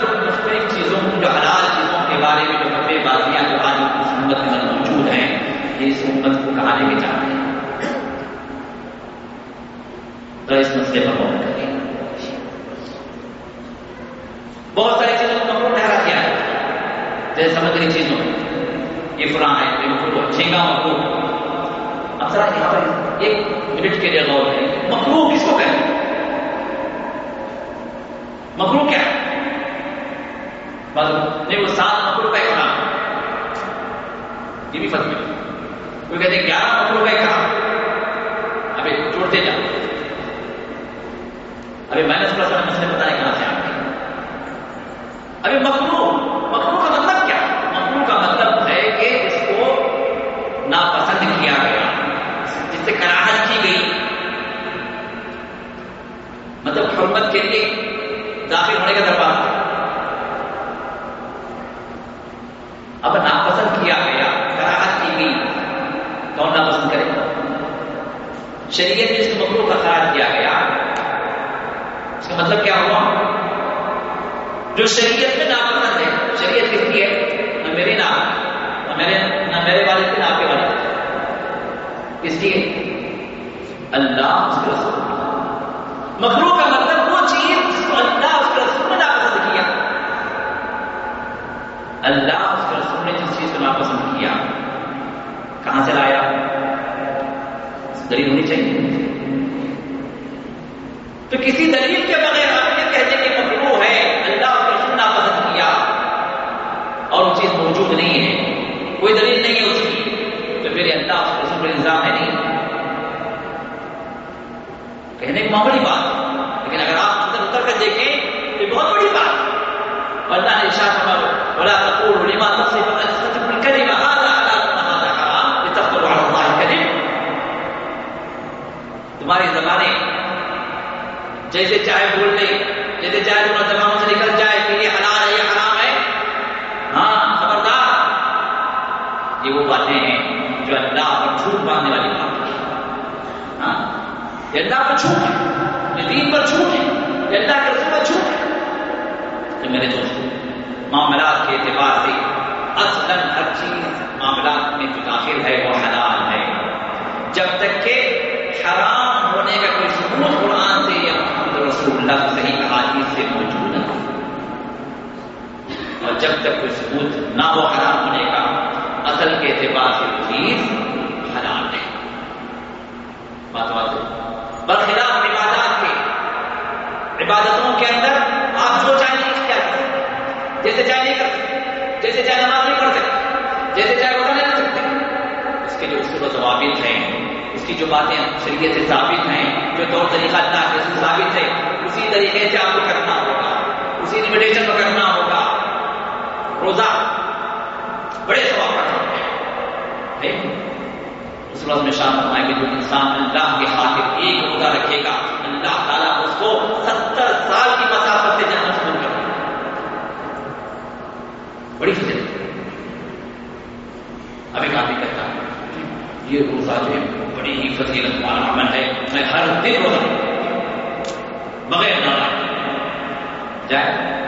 A: جو مختلف چیزوں جو حلال چیزوں کے بارے میں جو بے بازیاں جو آج اس امت میں موجود ہیں، یہ اس امت کو کہاں لے کے جاتے ہیں۔ تو اس مسئلے پر غور کریں۔ بہت ساری چیزوں کو ٹھہرا ہے؟ جیسے چیزوں یہ فلاں ہے، یہ اب ذرا یہاں پر ایک منٹ کے لیے غور ہے مکرو کس کو کہیں مکرو کیا ہے نہیں، وہ سات مکرو کا احرام یہ بھی فرق ہے کوئی کہتے ہیں گیارہ مکرو کا احرام ابھی جوڑتے جاؤ۔ ابھی میں نے تھوڑا سا مسئلے بتایا کہاں سے آ ابھی مکرو مکرو کا مطلب کیا؟ مکرو کا مطلب ہے کہ اس کو ناپسند کیا گیا۔ جس سے کراہت کی گئی۔ مطلب حرمت کے لیے داخل ہونے کا دروازہ اب ناپسند کیا گیا کراہت کی گئی کون ناپسند کرے شریعت میں اس کو مکرو کا قرار کیا گیا اس کا مطلب کیا ہوا؟ جو شریعت میں ناپسند ہے، شریعت کس کی ہے؟ نہ میری نام، نہ میرے نہ میرے والد کے نہ آپ کے والد کس کی ہے؟ اللہ اس کے رسول کا مطلب وہ چیز جس کو اللہ اس کے رسول نے ناپسند کیا۔ اللہ اس کے رسول نے جس چیز کو ناپسند کیا، کہاں سے لایا؟ دلیل ہونی چاہیے۔ تو کسی دلیل کے بغیر آپ یہ کہتے کہ مکرو ہے، اللہ اس کے رسول ناپسند کیا اور وہ چیز موجود نہیں ہے۔ کوئی دلیل نہیں ہے اس کی۔ تو پھر اللہ اس رسول کا الزام ہے نہیں۔ کہنے کی معمولی بات۔ لیکن اگر آپ اندر اتر کر دیکھیں تو بہت بڑی بات۔ اللہ نے ارشاد فرمایا، ولا تقولوا لما تصف تمہاری زبانیں۔ جیسے چاہے بول لے، جیسے چاہے تمہارے زبانوں سے نکل جائے کہ یہ حلال ہے، یہ حرام ہے۔ ہاں خبردار۔ یہ وہ باتیں ہیں جو اللہ پر جھوٹ باندھنے والی بات ہے ہاں یہ اللہ پر جھوٹ ہے، یہ دین پر جھوٹ ہے، یہ اللہ کے رسول پر جھوٹ ہے۔ تو میرے دوست معاملات کے اعتبار سے اصلاً ہر چیز معاملات میں جو داخل ہے وہ حلال ہے جب تک کہ حرام ہونے کا کوئی ثبوت قرآن سے یا محمد رسول اللہ کی صحیح احادیث سے موجود ہے اور جب تک کوئی ثبوت نہ ہو حرام ہونے کا، اصل کے اعتبار سے چیز حلال ہے بات بات ہے۔ برخلاف عبادات کے، عبادتوں کے اندر آپ جو چاہیں نہیں کیا کر سکتے جیسے چاہے نہیں کر سکتے جیسے چاہے نماز نہیں پڑھ سکتے جیسے چاہے روزہ نہیں کر سکتے اس کے جو اصول و ضوابط ہیں، اس کی جو باتیں شریعت سے ثابت ہیں، جو طور طریقہ اللہ کے سے ثابت ہے اسی طریقے سے آپ کو کرنا ہوگا۔ اسی لمیٹیشن پر کرنا ہوگا۔ روزہ بڑے سواب کا کام ہے اس رسول میں شان فرمائے کہ جو انسان اللہ کے خاطر ایک روزہ رکھے گا، اللہ تعالیٰ اس کو ستر سال کی مسافت سے جانا شروع کر بڑی فضل ابھی کافی آدمی ہوں۔ یہ روزہ جو ہے بڑی ہی فضیلت والا عمل ہے۔ میں ہر دن روزہ بغیر نہ جائے۔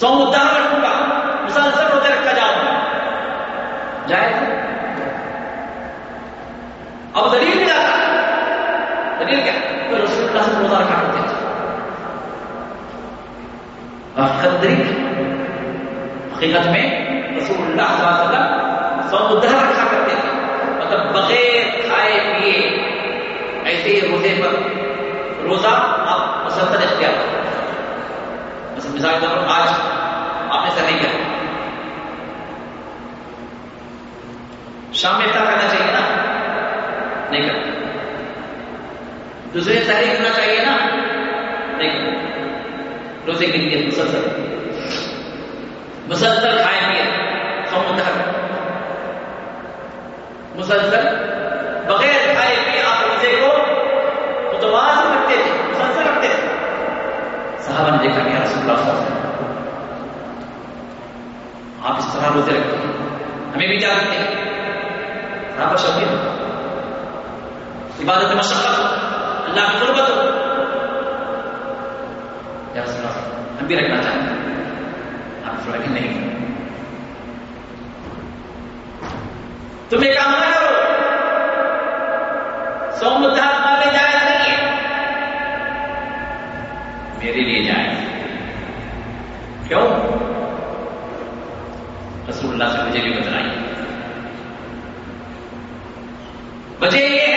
A: سودا رکھوں گا۔ مسلسل روزے رکھا جاؤں گا جائے اب دلیل کیا تھا دلیل کیا تو رسول اللہ سے روزہ رکھا کرتے تھے۔ حقیقت میں رسول اللہ صلی اللہ علیہ وسلم سودا رکھا کرتے تھے۔ مطلب بغیر کھائے پیے ایسے روزے پر روزہ آپ مسلسل اختیار کرتے مثال کے طور پر آج آپ نے ایسا نہیں کرنا شام میں افطار کرنا چاہیے نا؟ نہیں کرنا۔ دوسرے تحریر ہونا چاہیے نا؟ نہیں کرنا۔ روزے کے لیے مسلسل۔ مسلسل کھائیں گے ہم ادھر مسلسل بغیر کھائے پیے آپ روزے کو متوازن صحابہ نے دیکھا کہ رسول اللہ صلی اللہ آپ اس طرح روزے رکھتے ہیں ہمیں بھی جانتے ہیں۔ صحابہ شکیل عبادت مشقت ہو۔ اللہ کی قربت ہو۔ یا رسول اللہ، ہم بھی رکھنا چاہتے ہیں آپ اس طرح نہیں۔ تم ایک کام نہ کرو۔ سوم دھات میرے لیے جائے کیوں؟ رسول اللہ سے مجھے بھی بتلائی بچے یہ ہے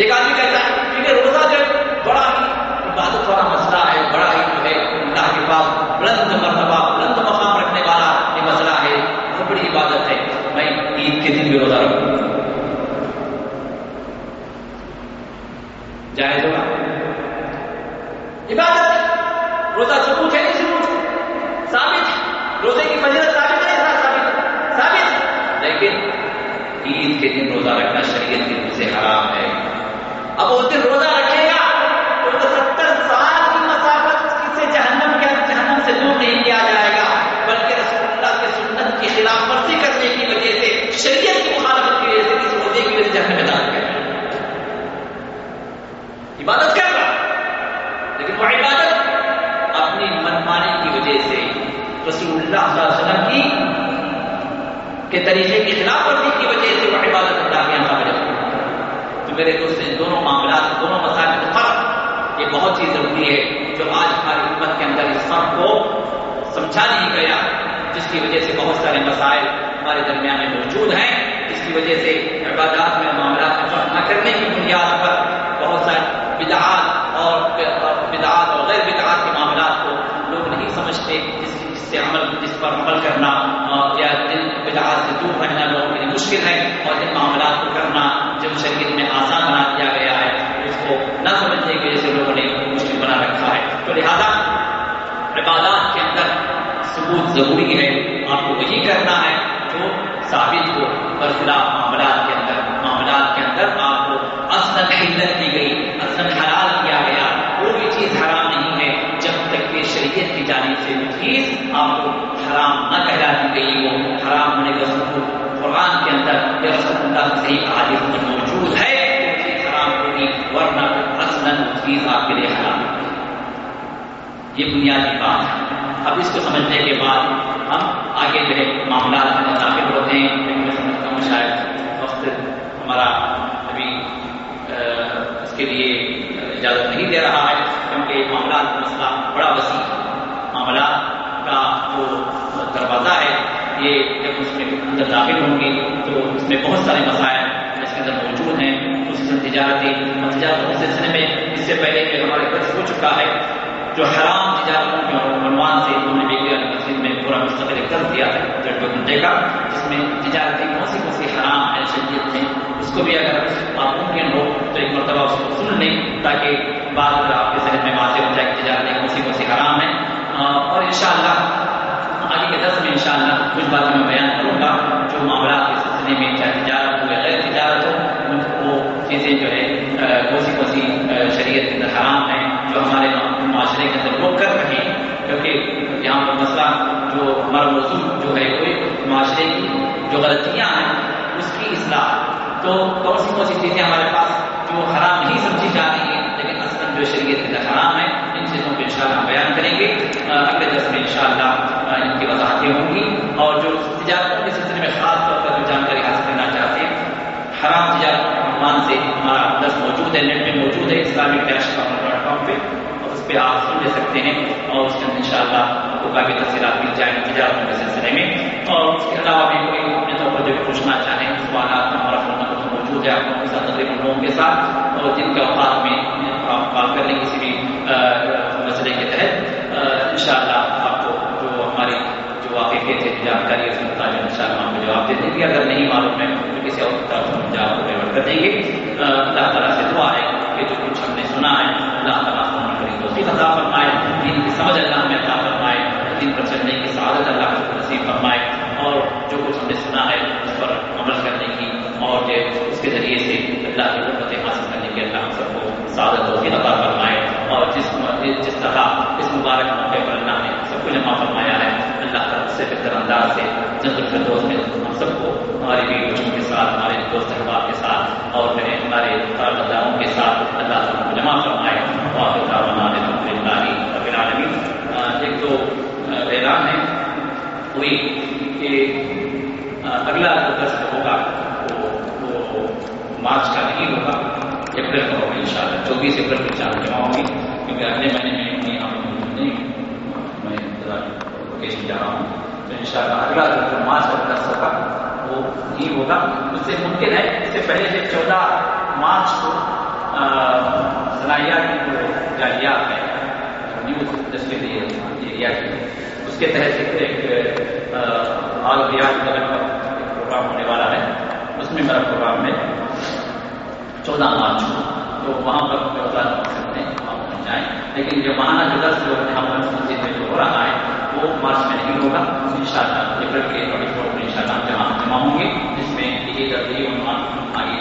A: ایک آدمی کہتا حرام تجارتوں کے عنوان سے انہوں نے بیگی مسجد میں پورا مستقل کر دیا ہے۔ گھنٹے کا جس میں تجارتی کون سی کون سی حرام ہے، شریعت میں اس کو بھی اگر آپ ممکن ہو تو ایک مرتبہ اس کو سن لیں تاکہ بعد اگر آپ کے ذہن میں واضح ہو جائے کہ تجارتیں کون سی کون سی حرام ہے۔ اور انشاءاللہ، آگے کے دس میں انشاءاللہ کچھ باتیں میں بیان کروں گا۔ جو معاملات کے سلسلے میں چاہے تجارت ہو یا غیر تجارت ہو وہ چیزیں جو ہے کون سی کون سی شریعت کے اندر حرام ہیں جو ہمارے معاشرے کے اندر لوگ کر رہے ہیں، کیونکہ یہاں پر مسئلہ جو ہمارا موضوع جو ہے، کوئی معاشرے کی جو غلطیاں ہیں، اس کی اصلاح تو کون سی کون سی چیزیں ہمارے پاس جو حرام نہیں سمجھی جا رہی ہیں، لیکن اصل جو شریعت کے حرام ہے ان چیزوں کو انشاءاللہ ہم بیان کریں گے۔ اگلے دس میں انشاءاللہ ان کی وضاحتیں ہوں گی۔ اور جو تجارتوں کے سلسلے میں خاص طور پر جو جانکاری حاصل کرنا چاہتے ہیں، حرام تجارت عنوان سے ہمارا دس موجود ہے، نیٹ میں موجود ہے، اسلامک ڈیش ڈاٹ کام پہ اور اس پہ آپ سن لے سکتے ہیں اور اس کے اندر ان شاء اللہ آپ کو کافی تفصیلات مل جائیں گی تجارتوں کے سلسلے میں۔ اور اس کے علاوہ بھی کوئی اپنے طور پر جو پوچھنا چاہیں، سوالات میں ہمارا فون نمبر موجود ہے، آپ لوگوں کے ساتھ تقریباً لوگوں کے ساتھ۔ اور جن کے اوقات میں آپ کال کر لیں کسی بھی مسئلے کے تحت ان شاء اللہ آپ کو جو ہماری جو واقعی تھے جانکاری اس میں ان شاء اللہ ہم جواب دے دیں گے۔ اگر نہیں معلوم ہے تو کسی اور طرف ہم جواب کو ڈیورٹ کر دیں گے۔ اللہ تعالیٰ سے دعا ہے کہ جو کچھ ہم نے سنا ہے، اللہ تعالیٰ عطا فرمائے، دین کی سمجھ اللہ ہمیں عطا فرمائے، دین پر چلنے کی سعادت اللہ کو نصیب فرمائے اور جو کچھ ہم نے سنا ہے، اس پر عمل کرنے کی اور جو اس کے ذریعے سے اللہ کی قربتیں حاصل کرنے کی اللہ ہم سب کو سعادت و عطا فرمائے اور جس جس طرح اس مبارک موقع پر اللہ نے سب کو جمع فرمایا ہے، اللہ تعالیٰ سے بہتر انداز سے جنت الفردوس میں ہم سب کو ہماری بیوی بچوں کے ساتھ، ہمارے دوست احباب کے ساتھ اور پھر ہمارے کارداروں کے ساتھ اللہ تعالیٰ کو جمع فرمائے اور الحمد للہ رب العالمین۔ ایک تو اعلان ہے ہوئی کہ اگلا جو درس ہوگا، وہ مارچ کا نہیں ہوگا، اپریل کا ہوگا ان شاء اللہ چوبیس اپریل کی چار جمع ہوگی کیونکہ اگلے مہینے میں نہیں میں لوکیشن جا رہا ہوں۔ تو ان شاء اللہ اگلا جو مارچ کا درس ہوگا، وہ نہیں ہوگا۔ اس سے ممکن ہے، اس سے پہلے سے چودہ مارچ کو صلاحیات کی جو جالیات ہے ایریا کی اس کے تحت ایک آل ریاض کا پروگرام ہونے والا ہے۔ اس میں میرا پروگرام ہے چودہ مارچ کو، تو وہاں پر چودہ سکتے ہیں، وہاں پہنچ جائیں۔ لیکن جو ماہانہ جو درس جو یہاں پر مسجد میں جو ہو رہا ہے، وہ مارچ میں نہیں ہوگا۔ ان شاء اللہ اپریل کے ٹوئنٹی فور میں ان شاء اللہ جمع جمع ہوں گے، جس میں یہ درجی عنوان آگے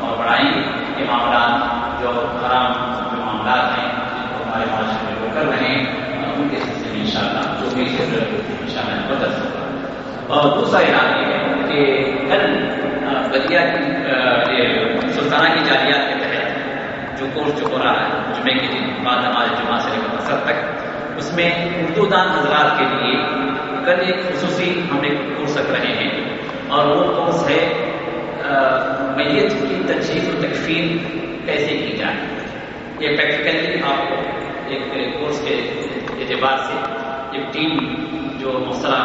A: اور بڑھائیں گے یہ معاملات جو حرام جو معاملات ہیں جن کو ہمارے معاشرے میں لوگ کر رہے ہیں ان کے سلسلے میں ان شاء اللہ جو اور دوسرا اعلان یہ ہے کہ کل بدیا کی سلطانہ کی جالیات کے تحت جو کورس جو ہو رہا ہے جمعے کے دن بعد نماز جمعہ سے لے کر مسر تک اس میں اردو دان حضرات کے لیے کل ایک خصوصی ہم ایک کورس رکھ رہے ہیں اور وہ کورس ہے میت کی تجہیز و تکفیر کیسے کی جائے؟ یہ پریکٹیکلی آپ کو ایک کورس کے اعتبار سے ایک ٹیم جو مسئلہ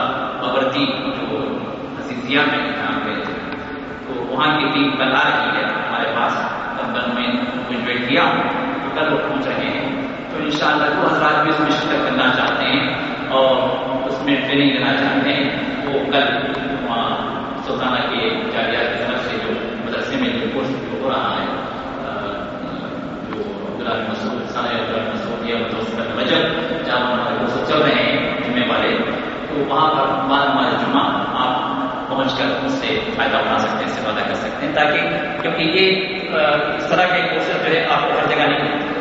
A: مبردی جو عزیزیہ میں کام گئے تھے تو وہاں کی ٹیم کل آ رہی ہے۔ ہمارے پاس کمپن میں انویٹ کیا۔ تو کل وہ پہنچ رہے ہیں۔ تو ان شاء اللہ جو حضرات بھی اس میں شرکت کرنا چاہتے ہیں اور اس میں ٹریننگ لینا چاہتے ہیں، وہ کل وہاں سلطانہ کے جاریات کی طرف سے جو مدرسے میں جو کورس ہو رہا ہے جو عبداللہ مسعود سارے عبداللہ مسعود یا مجب جہاں ہمارے کورس چل رہے ہیں جمعے والے تو وہاں پر بعد ہمارے جمعہ آپ پہنچ کر اس سے فائدہ اٹھا سکتے ہیں استفادہ کر سکتے ہیں تاکہ کیونکہ یہ اس طرح کے کورسز جو ہے آپ کو ہر جگہ نہیں ملتے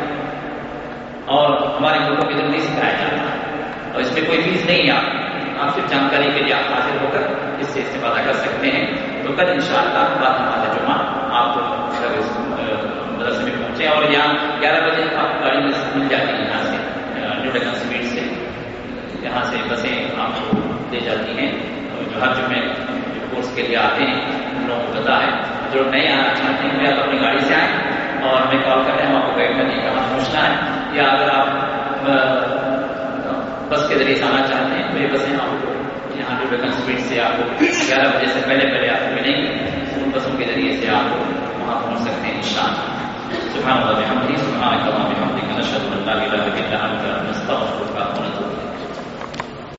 A: اور ہمارے لوگوں کے ذریعے سکھایا جاتا ہے اور اس میں کوئی فیس نہیں ہے آپ صرف جانکاری کے لیے آپ حاضر ہو کر اس سے استفادہ کر سکتے ہیں تو کل ان شاء اللہ بعد ہمارا جمعہ آپ مدرسے میں پہنچے اور یہاں گیارہ بجے آپ گاڑی میں مل جاتی ہے یہاں سے نیو سمیٹ سے۔ یہاں سے بسیں آپ کو دے جاتی ہیں جو ہر جمعے جو کورس کے لیے آتے ہیں ان لوگوں کو پتا ہے۔ جو نئے آنا چاہتے ہیں یا تو اپنی گاڑی سے آئیں اور ہمیں کال کر رہے ہیں ہم آپ کو گائڈ کرنے کہاں پہنچنا ہے۔ یا اگر آپ بس کے ذریعے سے آنا چاہتے ہیں تو یہ بسیں آپ کو یہاں ریویکن اسپیڈ سے آپ کو گیارہ بجے سے پہلے پہلے آپ کو ملیں گے ان بسوں کے ذریعے سے آپ وہاں پہنچ سکتے ہیں انشاء سبحان الله بحمده سبحانك اللهم بحمدك نشهد ان لا اله الا انت نستغفرك ونتوب